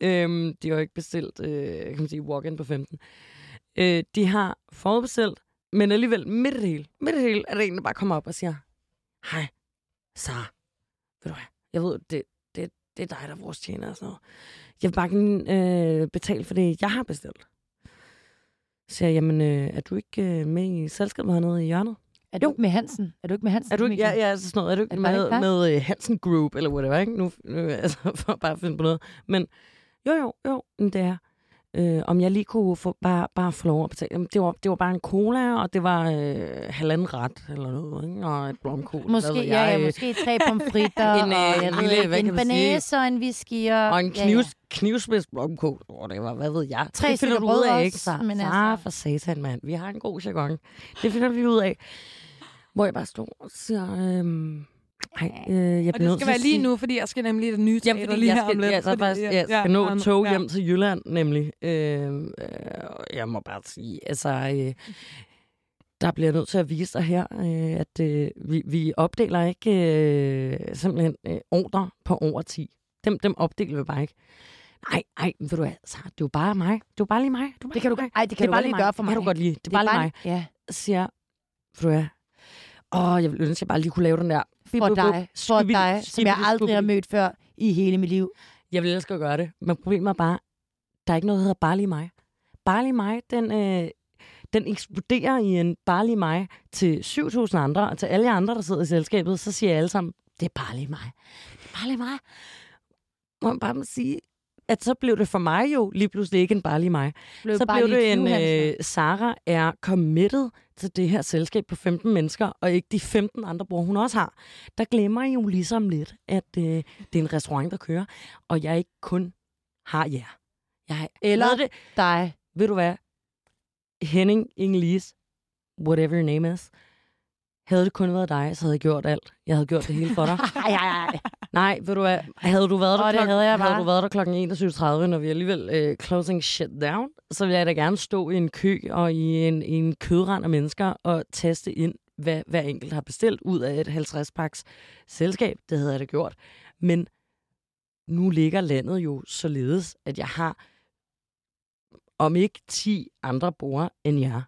Øhm, de har jo ikke bestilt, øh, kan man sige, walk-in på 15. Øh, de har forudbestilt, men alligevel midt i det hele, midt i det hele, er der en, der bare kommer op og siger, hej, Sara, ved du hvad, jeg ved, det, det, det er dig, der er vores tjener og sådan noget. Jeg vil bare gerne øh, betale for det, jeg har bestilt. Så siger jeg, jamen, øh, er du ikke øh, med i selskabet hernede i hjørnet? Er du Jo. ikke med Hansen? Er du ikke med Hansen? Er du ikke, ja, ja, altså sådan noget. Er du ikke Er det bare med, ikke med uh, Hansen Group, eller whatever, ikke? Nu, nu altså, for bare at finde på noget. Men jo, jo, jo, det er. Øh, om jeg lige kunne få, bare, bare få lov at betale. Jamen, Det var, det var bare en cola, og det var øh, halvanden ret, eller noget, ikke? Og et blomkål. Måske, ved ja, jeg, ja, måske tre pomfritter, En, øh, og jeg en ved lille, hvad en banæse og en whisky. Og, Og en ja, knivs, ja. knivspids blomkål. Åh, det var, hvad ved jeg. Tre det finder du ud af, også, ikke? Så, men altså- for satan, mand. Vi har en god jargon. Det finder vi ud af. Hvor jeg bare står og siger, øhm, ej, øh, jeg Og bliver det nødt skal til være at lige sige- nu, fordi jeg skal nemlig det nye Jamen, teater fordi lige jeg her om skal, lidt. jeg, så fordi- faktisk, jeg skal ja, nå et tog ja. hjem til Jylland, nemlig. Øh, øh, jeg må bare sige, altså, øh, der bliver jeg nødt til at vise dig her, øh, at øh, vi, vi opdeler ikke øh, simpelthen øh, ordre på over 10. Dem, dem opdeler vi bare ikke. Nej, nej, ved du hvad, så, det er jo bare mig. Det er jo bare lige mig. Det, Det kan du, ej, det kan du bare lige gøre for Det mig. kan du godt lide. Det er bare lige mig. Ja, Så siger jeg, ved du hvad, åh, jeg vil ønske, at jeg bare lige kunne lave den der. for dig, for dig, som jeg aldrig har mødt før i hele mit liv. Jeg vil elske at gøre det. Men problemet er bare, der er ikke noget, der hedder bare lige mig. Bare lige mig, den, øh, den eksploderer i en bare lige mig til 7.000 andre, og til alle andre, der sidder i selskabet, så siger jeg alle sammen, det er bare lige mig. Det er bare lige mig. Må man bare må sige, at så blev det for mig jo lige pludselig ikke en bare lige mig. Blev så blev det en, øh, Sara er committed til det her selskab på 15 mennesker, og ikke de 15 andre bror, hun også har. Der glemmer I jo ligesom lidt, at øh, det er en restaurant, der kører, og jeg ikke kun har jer. Jeg Eller det, dig. ved du hvad? Henning, Inge-Lise, whatever your name is, havde det kun været dig, så havde jeg gjort alt. Jeg havde gjort det hele for dig. Ej, ej, ej. Nej, ved du hvad? Havde du været der, det klok- havde jeg havde bare. du været der klokken 21.30, når vi alligevel øh, closing shit down, så ville jeg da gerne stå i en kø og i en, i en kødrand af mennesker og teste ind, hvad hver enkelt har bestilt ud af et 50-paks selskab. Det havde jeg da gjort. Men nu ligger landet jo således, at jeg har om ikke 10 andre brugere end jer.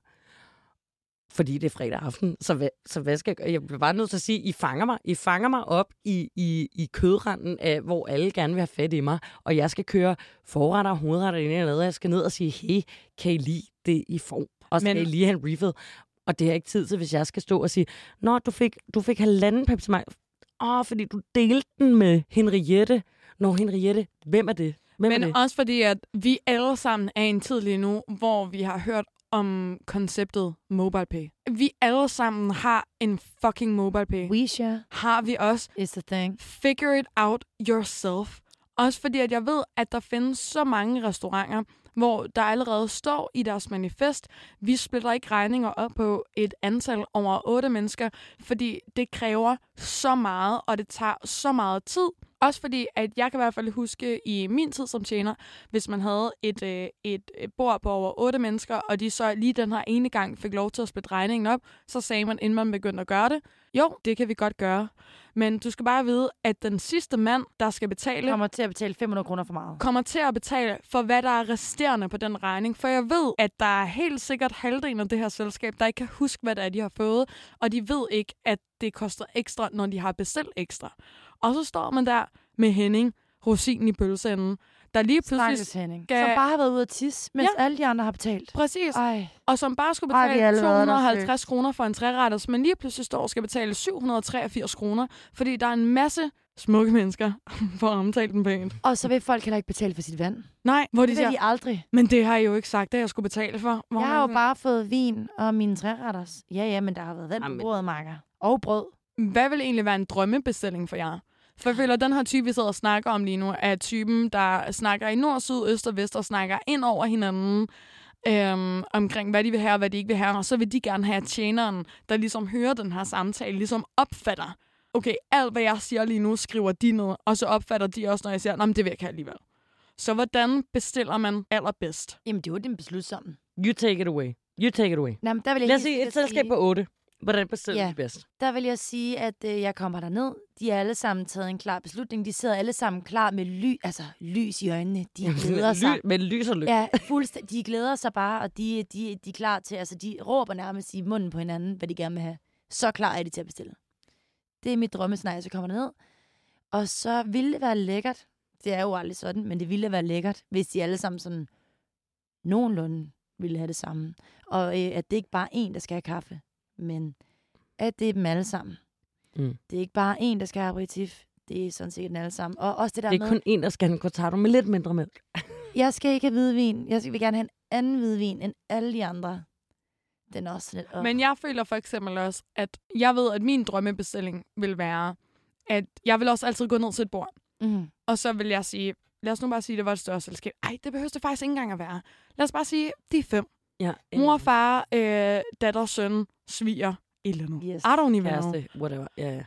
Fordi det er fredag aften. Så hvad, så hvad skal jeg gøre? Jeg bliver bare nødt til at sige, I fanger mig. I fanger mig op i, i, i kødranden, af, hvor alle gerne vil have fat i mig. Og jeg skal køre forretter og hovedretter ind i noget. Jeg skal ned og sige, hey, kan I lide det, I får? Og skal Men-. I lige have en refill? Og det har jeg ikke tid til, hvis jeg skal stå og sige, Nå, du fik, du fik halvanden Pepsi Max. Åh, fordi du delte den med Henriette. Nå, Henriette, hvem er det? Hvem er Men det? også fordi, at vi alle sammen er i en tid lige nu, hvor vi har hørt om konceptet MobilePay. Vi alle sammen har en fucking MobilePay. WeShare Har vi også is the thing. figure it out yourself. Også fordi, at jeg ved, at der findes så mange restauranter, hvor der allerede står i deres manifest, vi splitter ikke regninger op på et antal over otte mennesker, fordi det kræver så meget, og det tager så meget tid. Også fordi, at jeg kan i hvert fald huske i min tid som tjener, hvis man havde et, øh, et øh, bord på over otte mennesker, og de så lige den her ene gang fik lov til at splitte regningen op, så sagde man, inden man begyndte at gøre det, jo, det kan vi godt gøre. Men du skal bare vide, at den sidste mand, der skal betale, Kommer til at betale 500 kroner for meget. kommer til at betale for, hvad der er resterende på den regning. For jeg ved, at der er helt sikkert halvdelen af det her selskab, der ikke kan huske, hvad det er, de har fået. Og de ved ikke, at det koster ekstra, når de har bestilt ekstra. Og så står man der med Henning, rosinen i pølseenden, der lige pludselig... Skal- Som bare har været ude at tisse, mens Ja. alle de andre har betalt. Præcis. Ej. Og som bare skulle Ej, betale der 250 kroner for en træretters, men lige pludselig står og skal betale 783 kroner, fordi der er en masse smukke mennesker, for at omtale den pænt. Og så vil folk heller ikke betale for sit vand. Nej, hvor de Det vil siger, de aldrig. men det har I jo ikke sagt, at jeg skulle betale for. Hvor Jeg har jo sådan, bare fået vin og mine træretters. Ja, ja, men der har været vand på bordet, makker. Og brød. Hvad vil egentlig være en drømmebestilling for jer? For jeg føler, at den her type, vi sidder og snakker om lige nu, er typen, der snakker i nord, syd, øst og vest og snakker ind over hinanden øhm, omkring, hvad de vil have og hvad de ikke vil have. Og så vil de gerne have at tjeneren, der ligesom hører den her samtale, ligesom opfatter, okay, alt hvad jeg siger lige nu, skriver de ned, og så opfatter de også, når jeg siger, nej, men det vil jeg ikke have alligevel. Så hvordan bestiller man allerbedst? Jamen, det var den beslutsomme. You take it away. You take it away. Nå, men der vil jeg Lad os lige sige et selskab på 8. Hvordan bestiller Ja. de bedst? Der vil jeg sige, at øh, jeg kommer der ned. De er alle sammen taget en klar beslutning. De sidder alle sammen klar med ly, altså lys i øjnene. De glæder sig. Med lys og lykke. Ja, fuldstændig. De glæder sig bare, og de, de, de er klar til, altså de råber nærmest i munden på hinanden, hvad de gerne vil have. Så klar er de til at bestille. Det er mit drømmescenarie, så kommer ned. Og så ville det være lækkert, det er jo aldrig sådan, men det ville være lækkert, hvis de alle sammen sådan nogenlunde ville have det samme. Og øh, at det ikke bare er en, der skal have kaffe, men at det er dem alle sammen. Mm. Det er ikke bare en, der skal have aperitif. Det er sådan set den alle sammen. Og også det der Det med... er kun en, der skal have en cortado med lidt mindre mælk. Jeg skal ikke have hvidvin. Jeg vil gerne have en anden hvidvin end alle de andre. Den er også lidt... Oh. Men jeg føler for eksempel også, at jeg ved, at min drømmebestilling vil være, at jeg vil også altid gå ned til et bord. mm. Og så vil jeg sige, lad os nu bare sige, at det var et større selskab. Ej, det behøver det faktisk ikke engang at være. Lad os bare sige, de er fem. Ja, Mor, far, øh, datter, søn, sviger, et eller andet. Yes. I don't even know. kæreste, whatever. Ja, ja.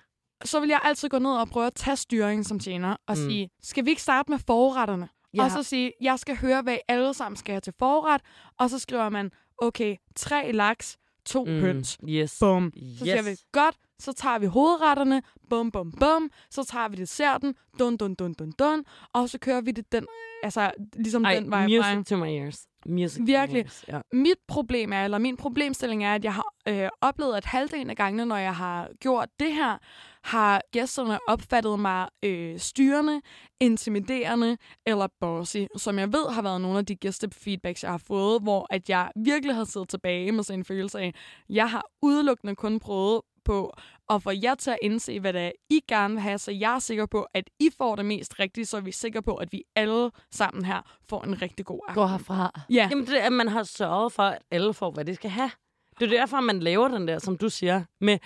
Så vil jeg altid gå ned og prøve at tage styringen som tjener og Mm. mm. sige, skal vi ikke starte med forretterne? Ja. Og så sige, jeg skal høre, hvad I alle sammen skal have til forret. Og så skriver man, okay, tre laks, to mm. høns. Yes. Bum. Så yes. siger vi, godt, så tager vi hovedretterne, bum, bum, bum, så tager vi desserten, dun, dun, dun, dun, dun, og så kører vi det den, altså ligesom Ej, den vej music frem. to my ears. Music Virkelig. ears. Ja. Mit problem er, eller min problemstilling er, at jeg har øh, oplevet, at halvdelen af gangene, når jeg har gjort det her, har gæsterne opfattet mig øh, styrende, intimiderende eller bossy, som jeg ved har været nogle af de gæstefeedbacks, jeg har fået, hvor at jeg virkelig har siddet tilbage med sådan en følelse af, jeg har udelukkende kun prøvet på at få jer til at indse, hvad det er, I gerne vil have, så jeg er sikker på, at I får det mest rigtige, så er vi sikre på, at vi alle sammen her får en rigtig god aften. Går herfra. Ja, Jamen, det er, at man har sørget for, at alle får, hvad de skal have. Det er derfor, man laver den der, som du siger, med,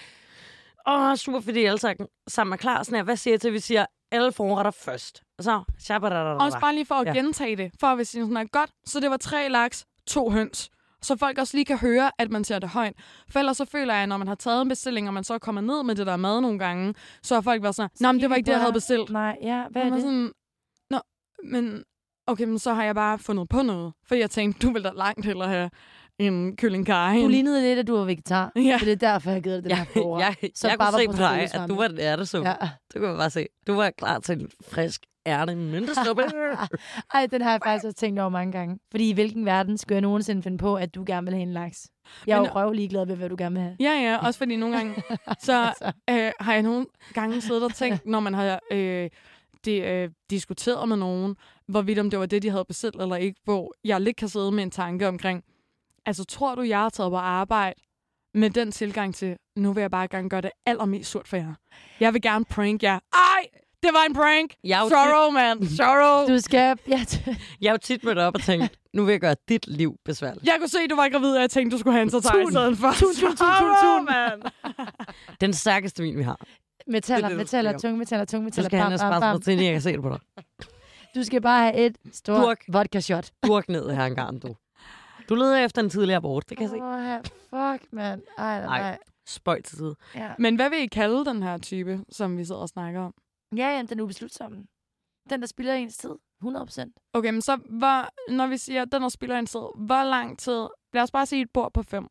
åh, super, fordi alle sammen- sammen er klar. Sådan her, hvad siger jeg til, at vi siger, alle forretter først. Og så, Også bare lige for at Ja. ja. gentage det, for at vi siger sådan her, godt, så det var tre laks, to høns. Så folk også lige kan høre, at man ser det højt. For ellers så føler jeg, at når man har taget en bestilling, og man så er kommet ned med det der mad nogle gange, så har folk været sådan, nej, men det var ikke det, jeg havde bestilt. Nej, ja, hvad er det? sådan, Nå, men okay, men så har jeg bare fundet på noget. For jeg tænkte, du vil da langt hellere have en kylling karry. Du lignede lidt, at du var vegetar. Ja. Så det er derfor, jeg givet dig den her Jeg, forår. jeg, Så jeg bare kunne se på dig, at du var en ærtesuppe. Ja. Ja. Det kunne man bare se. Du var klar til en frisk ærte myntesuppe. Ej, den har jeg faktisk også tænkt over mange gange. Fordi i hvilken verden skulle jeg nogensinde finde på, at du gerne vil have en laks? Jeg er jo Men- røv glad ved, hvad du gerne vil have. Ja, ja, også fordi nogle gange, så øh, har jeg nogle gange siddet og tænkt, når man har øh, det, øh, diskuteret med nogen, hvorvidt om det var det, de havde bestilt eller ikke, hvor jeg lidt kan sidde med en tanke omkring, altså tror du, jeg har taget på arbejde med den tilgang til, nu vil jeg bare gerne gøre det allermest surt for jer. Jeg vil gerne prank jer. Ej, det var en prank! Jeg er Sorrow, man. Sorrow. Du skal... Ja, Jeg har jo tit mødt op og tænkt, nu vil jeg gøre dit liv besværligt. Jeg kunne se, du var gravid, og jeg tænkte, du skulle have en så i stedet for. Tun, tun, tun, tun, Sorrow, tun. man. Den stærkeste vin, vi har. metaller, Det er du metaller, skal tungmetaller, tungmetaller. skal han Bam, have bam. spørgsmål til, jeg kan se det på dig. Du skal bare have et stort Durk. vodka shot. Durk ned her engang, du. Du leder efter en tidligere abort, det kan jeg se. Åh, fuck, mand. Ej, nej, Ej. nej. Spøj til side. Ja. Men hvad vil I kalde den her type, som vi sidder og snakker om? Ja, ja, den er ubeslutsomme. Den, der spiller ens tid. 100 procent. Okay, men så hvor, når vi siger, at den der spiller en tid, hvor lang tid, lad os bare sige et bord på fem.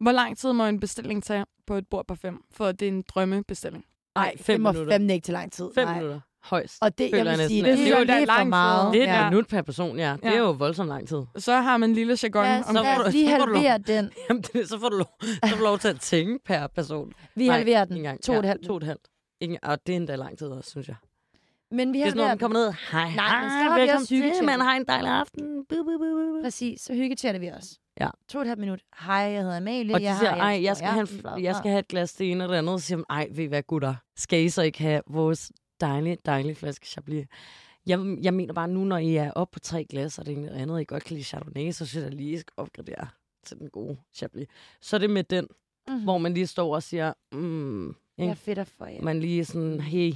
Hvor lang tid må en bestilling tage på et bord på fem, for at det er en drømmebestilling? Ej, det fem må minutter. fandme ikke til lang tid. Fem nej. minutter. Højst. Og det, jeg vil sige, det, det, Det er jo er lidt for lang meget. tid. Det er et Ja. minut per person, ja. Det Ja. er jo voldsomt lang tid. Så har man en lille jargon. Om, Så lad får os du- lige halvere den. Jamen, det, så får du lov, så får du lov til at tænke per person. Vi Nej, halverer den. engang. To og et halvt. To og et halvt. Ikke, og det er endda lang tid også, synes jeg. Men vi noget, halverer man den. kommer ned. Hej, Nej, men så har hej, vi velkommen også til. Man har en dejlig aften. Bu, bu, bu, bu. Præcis, så hyggechatter vi også. Ja. To og et halvt minut. Hej, jeg hedder Amalie. Og de jeg siger, har ej, jeg skal, have, en- jeg bla." skal have et glas det ene og det andet. Så siger man, ej, ved I hvad, gutter? Skal I så ikke have vores dejlige, dejlige flaske Chablis? Jeg, jeg mener bare, nu når I er oppe på tre glas, og det ene og andet, I godt kan lide Chardonnay, så synes jeg lige, I skal opgradere til den gode Chablis. Så er det med den, Mhm. hvor man lige står og siger, mm, ikke? er fedter for jer. man lige sådan, hey,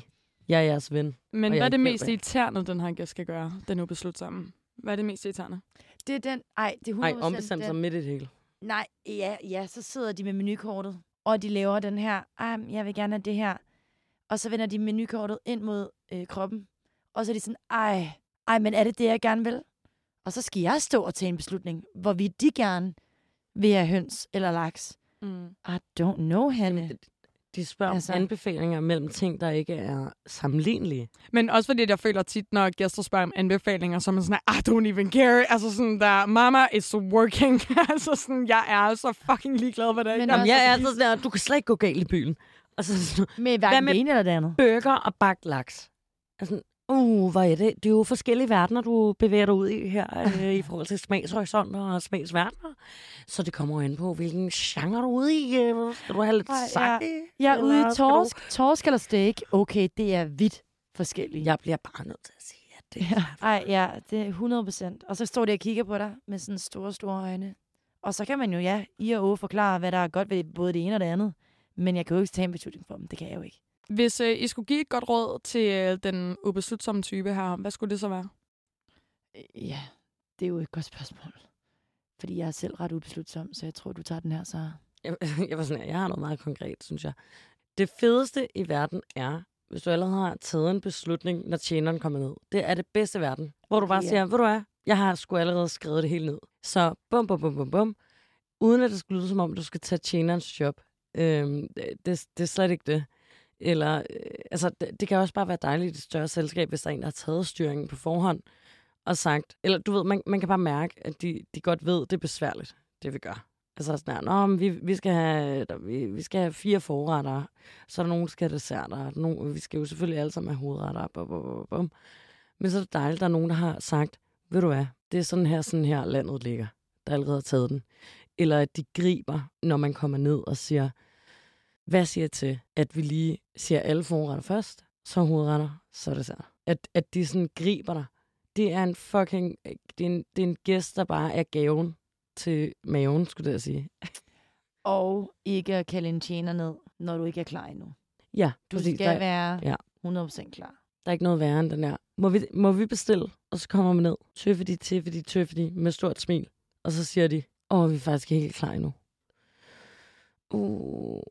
jeg er jeres ven. men hvad jeg er det mest irriterende, den her gæst skal gøre, den nu beslut sammen? Hvad er det mest irriterende? Det er den, ej, det er 100% Nej, ombestemt den. sig midt i det hele. Nej, ja, ja, så sidder de med menukortet, og de laver den her, ej, jeg vil gerne have det her. Og så vender de menukortet ind mod øh, kroppen, og så er de sådan, ej, ej, men er det det, jeg gerne vil? Og så skal jeg stå og tage en beslutning, hvorvidt de gerne vil have høns eller laks. Mm. I don't know, Hanne. det- De spørger Altså- altså. om anbefalinger mellem ting, der ikke er sammenlignelige. Men også fordi, jeg føler tit, når gæster spørger om anbefalinger, så er man sådan, I don't even care. Altså sådan der, mama is working. altså sådan, jeg er så fucking ligeglad, hvad det er. Men jeg Jamen, jeg er altid sådan der, du kan slet ikke gå galt i byen. Og så sådan, Med Hvad hverken med- det ene eller det andet. burger og bagt laks. Altså, uh, hvad er det? Det er jo forskellige verdener, du bevæger dig ud i her, øh, i forhold til smagshorisonter og smagsverdener. Så det kommer jo an på, hvilken genre du er ude i. Øh, Skal du have lidt Ej, ja. sake? Jeg er ude i skal du- torsk, torsk eller steak. Okay, det er vidt forskelligt. Jeg bliver bare nødt til at sige, at det Ja. Ej, ja, det er 100 procent. Og så står de og kigger på dig med sådan store, store øjne. Og så kan man jo, ja, i og å forklare, hvad der er godt ved både det ene og det andet. Men jeg kan jo ikke tage en beslutning for dem. Det kan jeg jo ikke. Hvis øh, I skulle give et godt råd til øh, den ubeslutsomme type her, hvad skulle det så være? Øh, Ja, det er jo et godt spørgsmål. Fordi jeg er selv ret ubeslutsom, så jeg tror, du tager den her, så... Jeg, jeg var sådan, her, jeg har noget meget konkret, synes jeg. Det fedeste i verden er, hvis du allerede har taget en beslutning, når tjeneren kommer ned. Det er det bedste i verden. Hvor du bare Ja. siger, ved du hvad, jeg har sgu allerede skrevet det hele ned. Så bum, bum, bum, bum, bum. Uden at det skulle lyde som om, du skal tage tjenerens job. Øhm, det, det er slet ikke det. Eller, øh, altså, det, det kan også bare være dejligt i et større selskab, hvis der er en, der har taget styringen på forhånd og sagt, eller du ved, man, man kan bare mærke, at de, de godt ved, det er besværligt, det vi gør. Altså sådan her, Nå, men vi, vi, skal have, der, vi, vi skal have fire forretter, så er der nogen, der skal have desserter, nogen, vi skal jo selvfølgelig alle sammen have hovedretter, bum, bum, bum, bum. men så er det dejligt, at der er nogen, der har sagt, ved du hvad, det er sådan her, sådan her landet ligger, der allerede har taget den. Eller at de griber, når man kommer ned og siger, hvad siger til, at vi lige siger alle forretter først, så hovedretter, så dessert. At, at de sådan griber dig. Det er en fucking, det er en, det er en gæst, der bare er gaven til maven, skulle jeg sige. Og ikke at kalde en tjener ned, når du ikke er klar endnu. Ja, Du præcis. skal der, være ja. 100% klar. der er ikke noget værre end den her. Må vi, må vi bestille? Og så kommer man ned. Tøffedi, tøffedi, tøffedi, med stort smil. Og så siger de, Og vi er faktisk ikke helt klar endnu. Uh,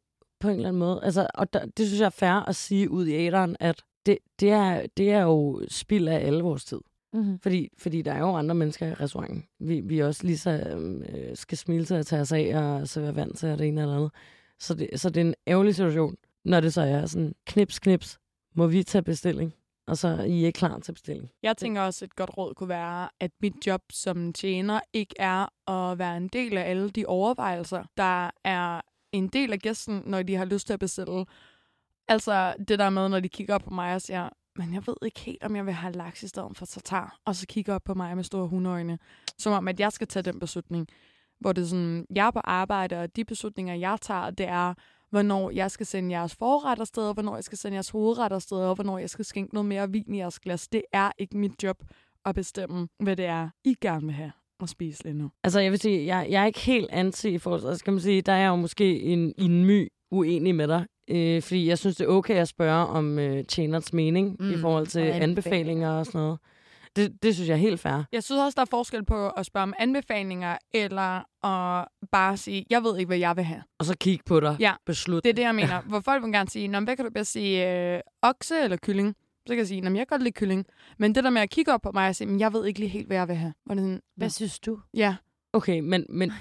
på en eller anden måde. Altså, og der, det synes jeg er fair at sige ud i æderen, at det, det, er, det er jo spild af alle vores tid. Mm-hmm. Fordi, fordi der er jo andre mennesker i restauranten. Vi, vi også lige så øh, skal smile til at tage os af, og så være vant til at det ene eller andet. Så det, så det er en ærgerlig situation, når det så er sådan, knips, knips, må vi tage bestilling? Og så er I ikke klar til bestilling. Jeg tænker også, at et godt råd kunne være, at mit job som tjener ikke er at være en del af alle de overvejelser, der er en del af gæsten, når de har lyst til at bestille. Altså det der med, når de kigger op på mig og siger, men jeg ved ikke helt, om jeg vil have laks i stedet for tartar, og så kigger op på mig med store hundeøjne, som om, at jeg skal tage den beslutning. Hvor det er sådan, jeg er på arbejde, og de beslutninger, jeg tager, det er, hvornår jeg skal sende jeres forret afsted, og hvornår jeg skal sende jeres hovedret afsted, og hvornår jeg skal skænke noget mere vin i jeres glas. Det er ikke mit job at bestemme, hvad det er, I gerne vil have at spise lige nu. Altså, jeg vil sige, jeg, jeg er ikke helt anti i forhold til, skal man sige, der er jeg jo måske en, en my uenig med dig. Øh, fordi jeg synes, det er okay at spørge om øh, tjenerens mening mm, i forhold til og anbefalinger. anbefalinger. og sådan noget. Det, det synes jeg er helt fair. Jeg synes også, der er forskel på at spørge om anbefalinger, eller at bare sige, jeg ved ikke, hvad jeg vil have. Og så kigge på dig. Ja, Beslut. Det er det, jeg mener. Hvor folk vil gerne sige, Nå, hvad kan du bedst sige, øh, okse eller kylling? Så kan jeg sige, men jeg kan godt lide kylling. Men det der med at kigge op på mig og sige, men jeg ved ikke lige helt, hvad jeg vil have. Hvor det sådan, Hvad synes du? Ja. Okay, men, men,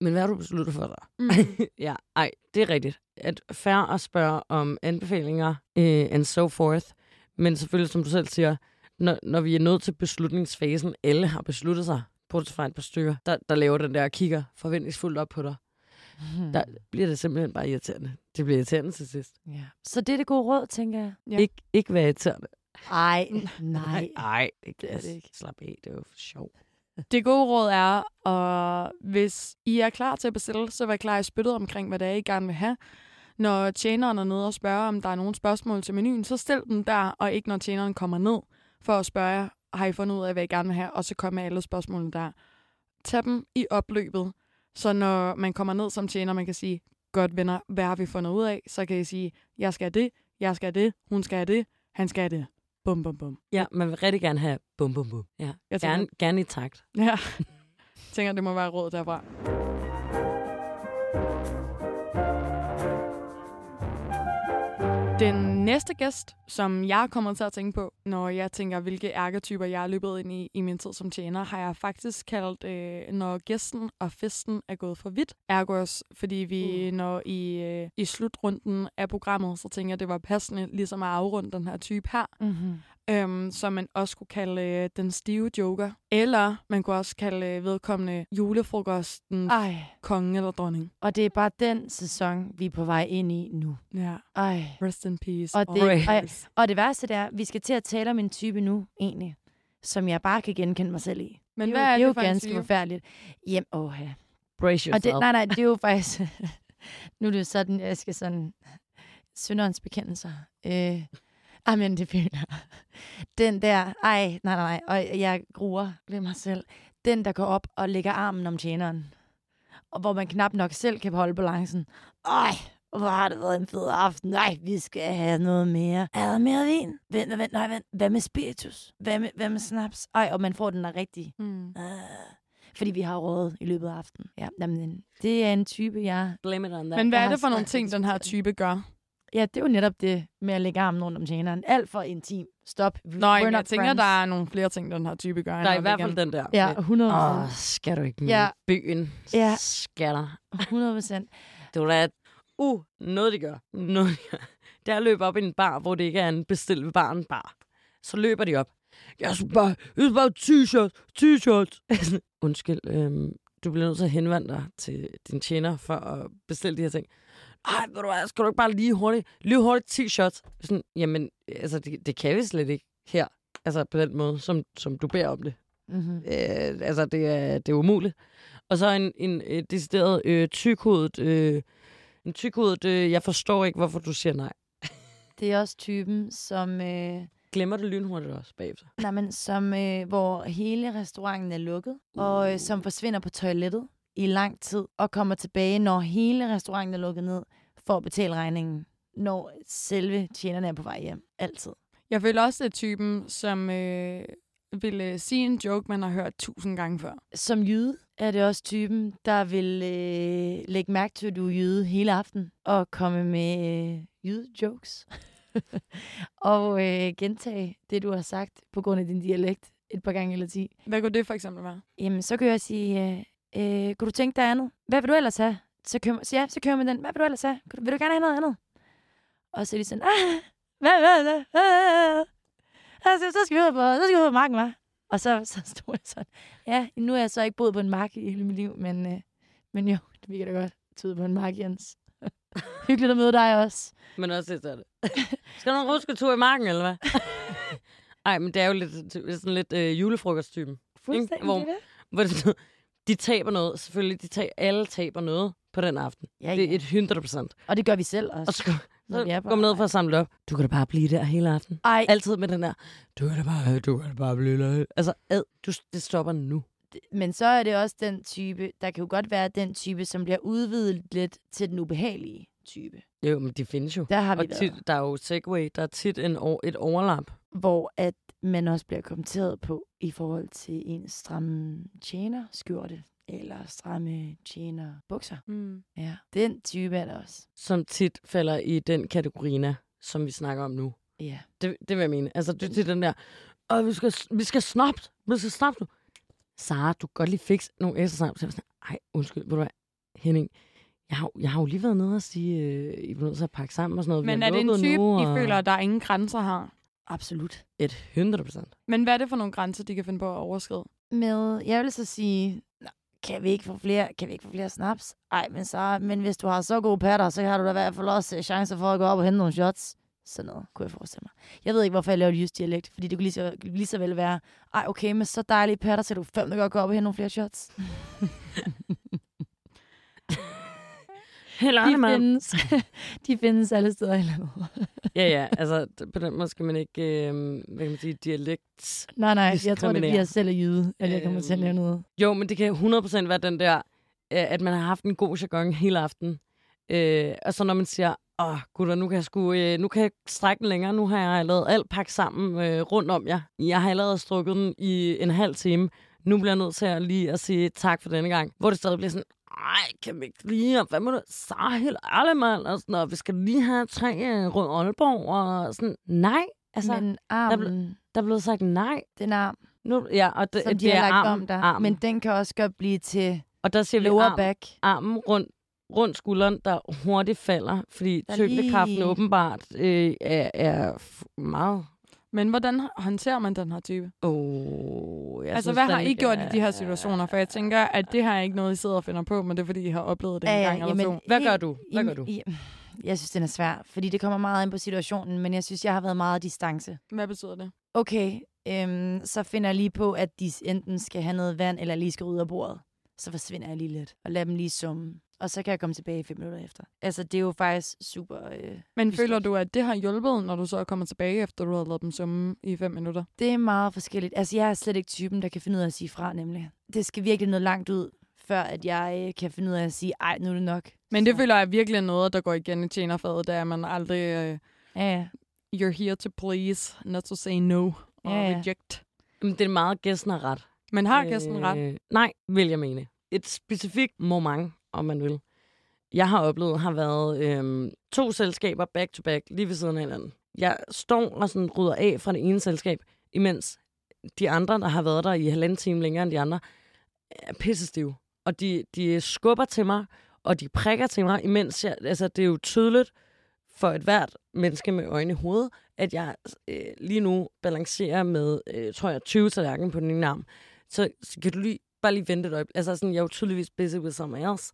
men hvad har du besluttet for dig? Mm. ja, ej, det er rigtigt. At fair at spørge om anbefalinger øh, and so forth. Men selvfølgelig, som du selv siger, når, når vi er nået til beslutningsfasen, alle har besluttet sig, bortset fra et par stykker, der, der laver den der kigger forventningsfuldt op på dig, der bliver det simpelthen bare irriterende. Det bliver irriterende til sidst. Ja. Så det er det gode råd, tænker jeg. Ja. Ik- ikke være irriterende. Ej, nej. Nej, Det er det ikke. Slap af, det var for sjov. Det gode råd er, at hvis I er klar til at bestille, så vær klar i spyttet omkring, hvad det er, I gerne vil have. Når tjeneren er nede og spørger, om der er nogle spørgsmål til menuen, så stil dem der, og ikke når tjeneren kommer ned for at spørge jer, har I fundet ud af, hvad I gerne vil have, og så kommer alle spørgsmålene der. Tag dem i opløbet, så når man kommer ned som tjener, man kan sige, godt venner, hvad har vi fundet ud af? Så kan I sige, jeg skal det, jeg skal have det, hun skal have det, han skal det. Bum, bum, bum. Ja, man vil rigtig gerne have bum, bum, bum. Ja. Jeg tænker, Gerne, gerne i takt. Ja, jeg tænker, det må være råd derfra. Den næste gæst, som jeg kommer til at tænke på, når jeg tænker, hvilke ærketyper jeg er løbet ind i i min tid som tjener, har jeg faktisk kaldt, øh, når gæsten og festen er gået for vidt. Ergos, fordi vi når i, øh, i slutrunden af programmet, så tænker jeg, det var passende ligesom at afrunde den her type her Mm-hmm. Øhm, som man også kunne kalde øh, den stive joker. Eller man kunne også kalde øh, vedkommende julefrokosten Ej, konge eller dronning. og det er bare den sæson, vi er på vej ind i nu. Ja. Ej. Rest in peace. Og det, ej, og det værste det er, vi skal til at tale om en type nu, egentlig, som jeg bare kan genkende mig selv i. Men det hvad er, er jo, det er det jo ganske type? forfærdeligt. Jamen, åh ja. Brace Og yourself. det, nej, nej, det er jo faktisk... nu er det jo sådan, jeg skal sådan... Sønderens bekendelser. Øh, ej, men det føler jeg. Den der... Ej, nej, nej, nej. Og jeg gruer ved mig selv. Den, der går op og lægger armen om tjeneren. Og hvor man knap nok selv kan holde balancen. Ej, hvor har det været en fed aften. Nej, vi skal have noget mere. Er der mere vin? Vent, vent, nej, vent. Hvad med spiritus? Hvad med, hvad med snaps? Ej, og man får den der rigtig Mm. Uh, fordi vi har rådet i løbet af aftenen. Ja, jamen, det er en type, jeg... Blame it on that. Men hvad er det for nogle ting, den her type gør? Ja, det er jo netop det med at lægge armen rundt om tjeneren. Alt for intim. Stop. Nå, jeg tænker, friends. der er nogle flere ting, den her type gør. der er i hvert fald den der. Ja, 100 Åh, oh, skal du ikke med Ja. byen? Ja. Skal der? 100 procent. Det var da... Uh, noget de gør. Noget de gør. Det er at løbe op i en bar, hvor det ikke er en bestilt ved baren bar. Så løber de op. Jeg skal bare, jeg skal bare t-shirt, t-shirt. Undskyld, øhm, du bliver nødt til at henvende dig til din tjener for at bestille de her ting. Ej, ved du hvad, skal du ikke bare lige hurtigt, lige hurtigt t-shirts? Sådan, jamen, altså, det, det kan vi slet ikke her. Altså på den måde, som, som du beder om det. Mm-hmm. Øh, altså, det er, det er umuligt. Og så en, en øh, decideret øh, tykhovedet, øh, en tykhovedet, øh, jeg forstår ikke, hvorfor du siger nej. Det er også typen, som, øh, Glemmer det lynhurtigt også bagefter. nej, men, som øh, hvor hele restauranten er lukket, og øh, som forsvinder på toilettet i lang tid, og kommer tilbage, når hele restauranten er lukket ned, for at betale regningen, når selve tjenerne er på vej hjem. Altid. Jeg føler også, det er typen, som øh, ville sige en joke, man har hørt tusind gange før. Som jyde er det også typen, der vil øh, lægge mærke til, at du er jyde hele aften, og komme med øh, jyde-jokes. og øh, gentage det, du har sagt på grund af din dialekt et par gange eller ti. Hvad kunne det for eksempel være? Jamen, så kan jeg sige, øh, kunne du tænke dig andet? Hvad vil du ellers have? Så kører, så ja, så kører man den. Hvad vil du ellers have? Vil du, gerne have noget andet? Og så er de sådan, ah, hvad, hvad, hvad, hvad, altså, så skal vi ud på, så skal vi ud på marken, hva'? Og så, så stod jeg sådan, ja, nu har jeg så ikke boet på en mark i hele mit liv, men, øh, men jo, det kan da godt tyde på en mark, Jens. Hyggeligt at møde dig også. Men også det er det. Skal du en tur i marken, eller hvad? Ej, men det er jo lidt, sådan lidt øh, julefrokosttypen. Fuldstændig Hvor- det. Hvor det, er sådan, de taber noget. Selvfølgelig, de taber, alle taber noget på den aften. Ja, Det er ja. et 100 procent. Og det gør vi selv også. Og så, så går man ned for at samle op. Du kan da bare blive der hele aften. Ej, Altid med den der, du kan da bare, du kan da bare blive der. Altså, ad, du, det stopper nu. men så er det også den type, der kan jo godt være den type, som bliver udvidet lidt til den ubehagelige type. Jo, men de findes jo. Der har vi Og tit, der er jo segway, der er tit en, et overlap. hvor at man også bliver kommenteret på i forhold til en stramme tjener skjorte eller stramme tjener bukser. Mm. Ja, den type er der også. som tit falder i den kategorina, som vi snakker om nu. Ja. Det, det vil jeg mene. Altså, det, er den der, og vi skal, vi skal snapt, vi skal snapt nu. Sara, du kan godt lige fikse nogle ekstra snap. Så jeg var sådan, ej, undskyld, ved du hvad, Henning, jeg har, jeg har jo lige været nede og sige, øh, I er nødt til at pakke sammen og sådan noget. Vi Men er det en type, nu, I og- føler, at der er ingen grænser her? Absolut. Et 100 procent. Men hvad er det for nogle grænser, de kan finde på at overskride? Med, jeg vil så sige, "Nå, kan vi ikke få flere, kan vi ikke få flere snaps? Ej, men så, men hvis du har så gode patter, så har du da i hvert fald også chancer for at gå op og hente nogle shots. Sådan noget, kunne jeg forestille mig. Jeg ved ikke, hvorfor jeg laver det just dialekt, fordi det kunne lige så, lige så vel være, ej, okay, med så dejlige patter, så du fandme godt gå op og hente nogle flere shots. Helt De mand. findes, de findes alle steder i landet. Ja, ja, altså på den måde skal man ikke, øh, hvad kan man sige, dialekt. Nej, nej, jeg tror, det bliver selv af jyde, at jeg kommer til at Øhm. lave noget. Jo, men det kan 100% være den der, øh, at man har haft en god jargon hele aften. Øh, og så når man siger, åh gutter, nu kan jeg, sgu, øh, nu kan jeg strække den længere. Nu har jeg lavet alt pakket sammen øh, rundt om jer. Jeg har allerede strukket den i en halv time. Nu bliver jeg nødt til at lige at sige tak for denne gang. Hvor det stadig bliver sådan, ej, kan vi ikke lige, og hvad må du, så helt ærligt, mand, og sådan, og vi skal lige have tre øh, rød Aalborg, og sådan, nej, altså, Men der, armen, der er blevet sagt nej. den arm, Nu, ja, og det, som de det har er lagt arm, om dig, arm. men den kan også godt blive til og der siger vi lower arm, back. armen rundt, rundt skulderen, der hurtigt falder, fordi Der tyngdekraften lige- åbenbart øh, er, er meget... Men hvordan håndterer man den her type? Oh, jeg altså, synes, hvad har I gjort i er- de her situationer? For jeg tænker, at det her er ikke noget, I sidder og finder på, men det er, fordi I har oplevet det en gang eller to. Hvad gør du? Hvad gør du? Jeg synes, den er svær, fordi det kommer meget ind på situationen, men jeg synes, jeg har været meget distance. Hvad betyder det? Okay, øhm, så finder jeg lige på, at de enten skal have noget vand, eller lige skal ud af bordet. Så forsvinder jeg lige lidt, og lader dem lige summe. Og så kan jeg komme tilbage fem minutter efter. Altså, det er jo faktisk super... Øh, Men Just føler du, at det har hjulpet, når du så kommer tilbage, efter du har lavet dem summe i fem minutter? det er meget forskelligt. Altså, jeg er slet ikke typen, der kan finde ud af at sige fra, nemlig. Det skal virkelig noget langt ud, før at jeg øh, kan finde ud af at sige, ej, nu er det nok. Men det Så- føler jeg virkelig noget, der går igen i tjenerfaget, det er, at man aldrig... Øh, Ja, ja. you're here to please, not to say no og Ja, ja. reject. Jamen, det er meget gæsten har ret. Men har gæsten ret? Øh, nej, vil jeg mene. Et specifikt moment, om man vil. Jeg har oplevet, har været øhm, to selskaber back to back, lige ved siden af hinanden. Jeg står og sådan rydder af fra det ene selskab, imens de andre, der har været der i halvanden time længere end de andre, er pissestive. Og de, de skubber til mig, og de prikker til mig, imens jeg, altså det er jo tydeligt for et hvert menneske med øjne i hovedet, at jeg øh, lige nu balancerer med, øh, tror jeg, 20 tallerken på den ene arm. Så, så kan du lige, bare lige vente et øjeblik. Altså sådan, jeg er jo tydeligvis busy with something else.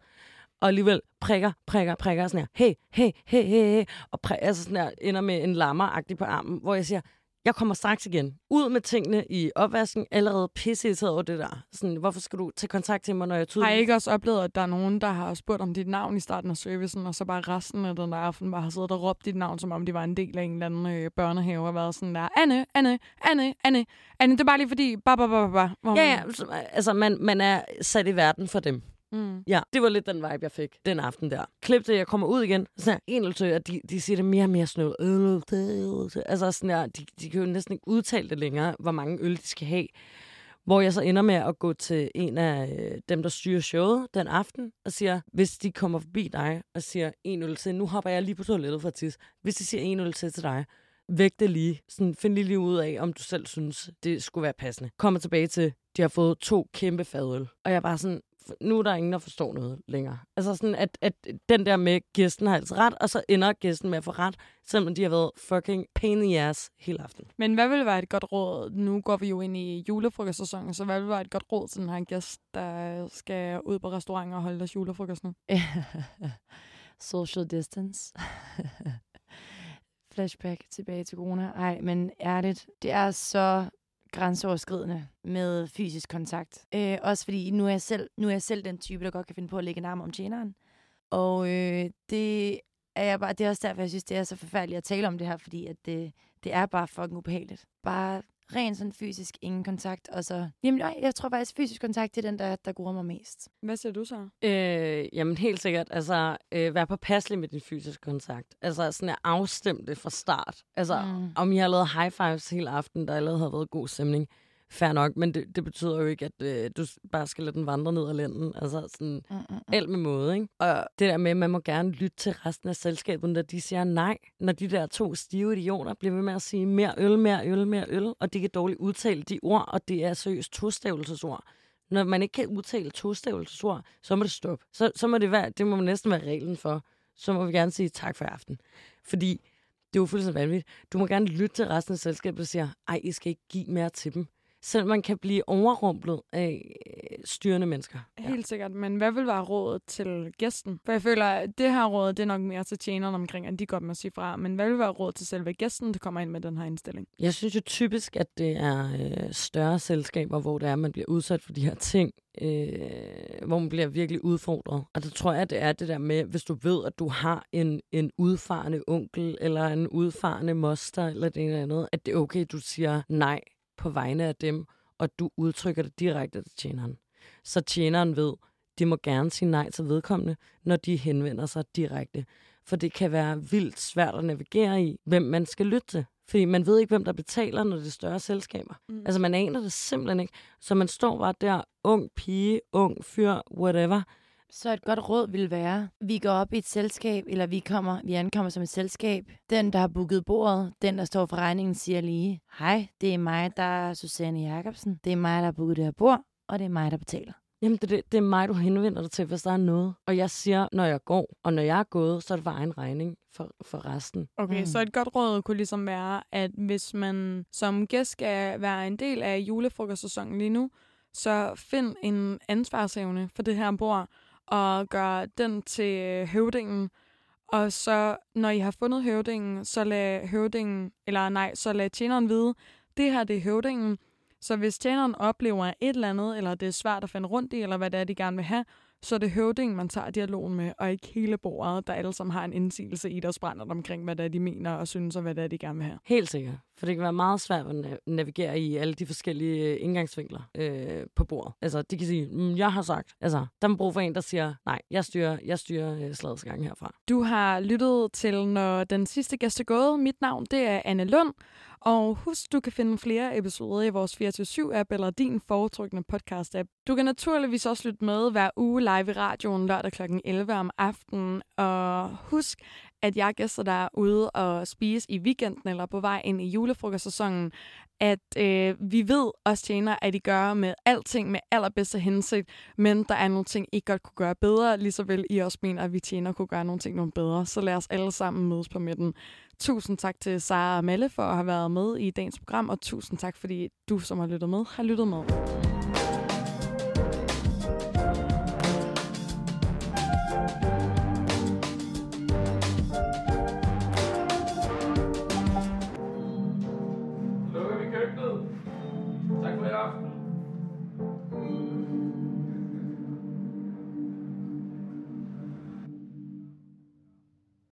Og alligevel prikker, prikker, prikker, sådan her, hey, hey, hey, hey, hey, og præ- altså sådan her, ender med en lammer på armen, hvor jeg siger, jeg kommer straks igen. Ud med tingene i opvasken, allerede pisse over det der. Sådan, hvorfor skal du tage kontakt til mig, når jeg Har tydeligvis... I ikke også oplevet, at der er nogen, der har spurgt om dit navn i starten af servicen, og så bare resten af den der aften bare har siddet og råbt dit navn, som om de var en del af en eller anden øh, børnehave, og været sådan der, Anne, Anne, Anne, Anne, Anne, det er bare lige fordi, ba, ba, ba, ba, ba. Ja, ja, så, altså man, man er sat i verden for dem. Mm. Ja, det var lidt den vibe, jeg fik den aften der. Klip til, jeg kommer ud igen, så er en eller to, og de, de siger det mere og mere sådan noget. Øh, altså sådan der, de, de kan jo næsten ikke udtale det længere, hvor mange øl de skal have. Hvor jeg så ender med at gå til en af øh, dem, der styrer showet den aften, og siger, hvis de kommer forbi dig og siger en øl til, nu hopper jeg lige på toilettet for at tisse. Hvis de siger en øl til til dig, væk det lige. Sådan, find lige ud af, om du selv synes, det skulle være passende. Kommer tilbage til, de har fået to kæmpe fadøl. Og jeg er bare sådan, nu er der ingen, der forstår noget længere. Altså sådan, at, at den der med, gæsten har altid ret, og så ender gæsten med at få ret, selvom de har været fucking pain in the ass hele aften. Men hvad vil være et godt råd? Nu går vi jo ind i julefrokostsæsonen, så hvad vil være et godt råd til den her gæst, der skal ud på restauranter og holde deres julefrokost nu? Social distance. Flashback tilbage til corona. Ej, men ærligt, det er så grænseoverskridende med fysisk kontakt. Øh, også fordi nu er, jeg selv, nu er jeg selv den type, der godt kan finde på at lægge en arm om tjeneren. Og øh, det er jeg bare, det er også derfor, jeg synes, det er så forfærdeligt at tale om det her, fordi at det, det er bare fucking ubehageligt. Bare rent sådan fysisk, ingen kontakt, og så... Jamen nej, jeg tror faktisk, fysisk kontakt det er den, der, der gruer mig mest. Hvad siger du så? Øh, jamen helt sikkert. Altså, øh, vær påpasselig med din fysiske kontakt. Altså, sådan at afstemme det fra start. Altså, mm. om I har lavet high fives hele aften, der allerede har været god stemning. Fair nok, men det, det betyder jo ikke, at øh, du bare skal lade den vandre ned ad lænden. Altså sådan mm, mm, mm. alt med måde, ikke? Og det der med, at man må gerne lytte til resten af selskabet, når de siger nej. Når de der to stive idioter bliver ved med at sige mere øl, mere øl, mere øl, og de kan dårligt udtale de ord, og det er seriøst tostavelsesord. Når man ikke kan udtale tostavelsesord, så må det stoppe. Så, så må det være, det må næsten være reglen for. Så må vi gerne sige tak for aften. Fordi det er jo fuldstændig vanvittigt. Du må gerne lytte til resten af selskabet og sige, ej, I skal ikke give mere til dem selv man kan blive overrumplet af øh, styrende mennesker. Ja. Helt sikkert, men hvad vil være rådet til gæsten? For jeg føler, at det her råd, det er nok mere til tjeneren omkring, at de godt må sige fra. Men hvad vil være råd til selve gæsten, der kommer ind med den her indstilling? Jeg synes jo typisk, at det er øh, større selskaber, hvor det er, man bliver udsat for de her ting, øh, hvor man bliver virkelig udfordret. Og det tror jeg, det er det der med, hvis du ved, at du har en, en udfarende onkel, eller en udfarende moster, eller det ene eller andet, at det er okay, du siger nej på vegne af dem, og du udtrykker det direkte til tjeneren. Så tjeneren ved, de må gerne sige nej til vedkommende, når de henvender sig direkte. For det kan være vildt svært at navigere i, hvem man skal lytte til. Fordi man ved ikke, hvem der betaler, når det er større selskaber. Mm. Altså, man aner det simpelthen ikke. Så man står bare der, ung pige, ung fyr, whatever, så et godt råd vil være, vi går op i et selskab, eller vi kommer, vi ankommer som et selskab. Den, der har booket bordet, den, der står for regningen, siger lige, hej, det er mig, der er Susanne Jacobsen. Det er mig, der har booket det her bord, og det er mig, der betaler. Jamen, det, det, det er mig, du henvender dig til, hvis der er noget. Og jeg siger, når jeg går, og når jeg er gået, så er det for egen regning for, for resten. Okay, mm. så et godt råd kunne ligesom være, at hvis man som gæst skal være en del af julefrokostsæsonen lige nu, så find en ansvarsevne for det her bord, og gør den til øh, høvdingen. Og så, når I har fundet høvdingen, så lad høvdingen, eller nej, så lad tjeneren vide, det her det er høvdingen. Så hvis tjeneren oplever et eller andet, eller det er svært at finde rundt i, eller hvad det er, de gerne vil have, så er det høvdingen, man tager dialogen med, og ikke hele bordet, der alle sammen har en indsigelse i deres brænder omkring, hvad det er, de mener og synes, og hvad det er, de gerne vil have. Helt sikkert. For det kan være meget svært at navigere i alle de forskellige øh, indgangsvinkler øh, på bordet. Altså, de kan sige, mm, jeg har sagt. Altså, der er brug for en, der siger, nej, jeg styrer, jeg styrer øh, slagets gang herfra. Du har lyttet til, når den sidste gæst er gået. Mit navn, det er Anne Lund. Og husk, du kan finde flere episoder i vores 24-7-app eller din foretrukne podcast-app. Du kan naturligvis også lytte med hver uge live i radioen lørdag kl. 11 om aftenen. Og husk, at jeg gæster, der er ude og spise i weekenden eller på vej ind i julefrokostsæsonen, at øh, vi ved også tjener, at I gør med alting med allerbedste hensigt, men der er nogle ting, I godt kunne gøre bedre, lige så vel I også mener, at vi tjener kunne gøre nogle ting nogle bedre. Så lad os alle sammen mødes på midten. Tusind tak til Sara og Malle for at have været med i dagens program, og tusind tak, fordi du, som har lyttet med, har lyttet med.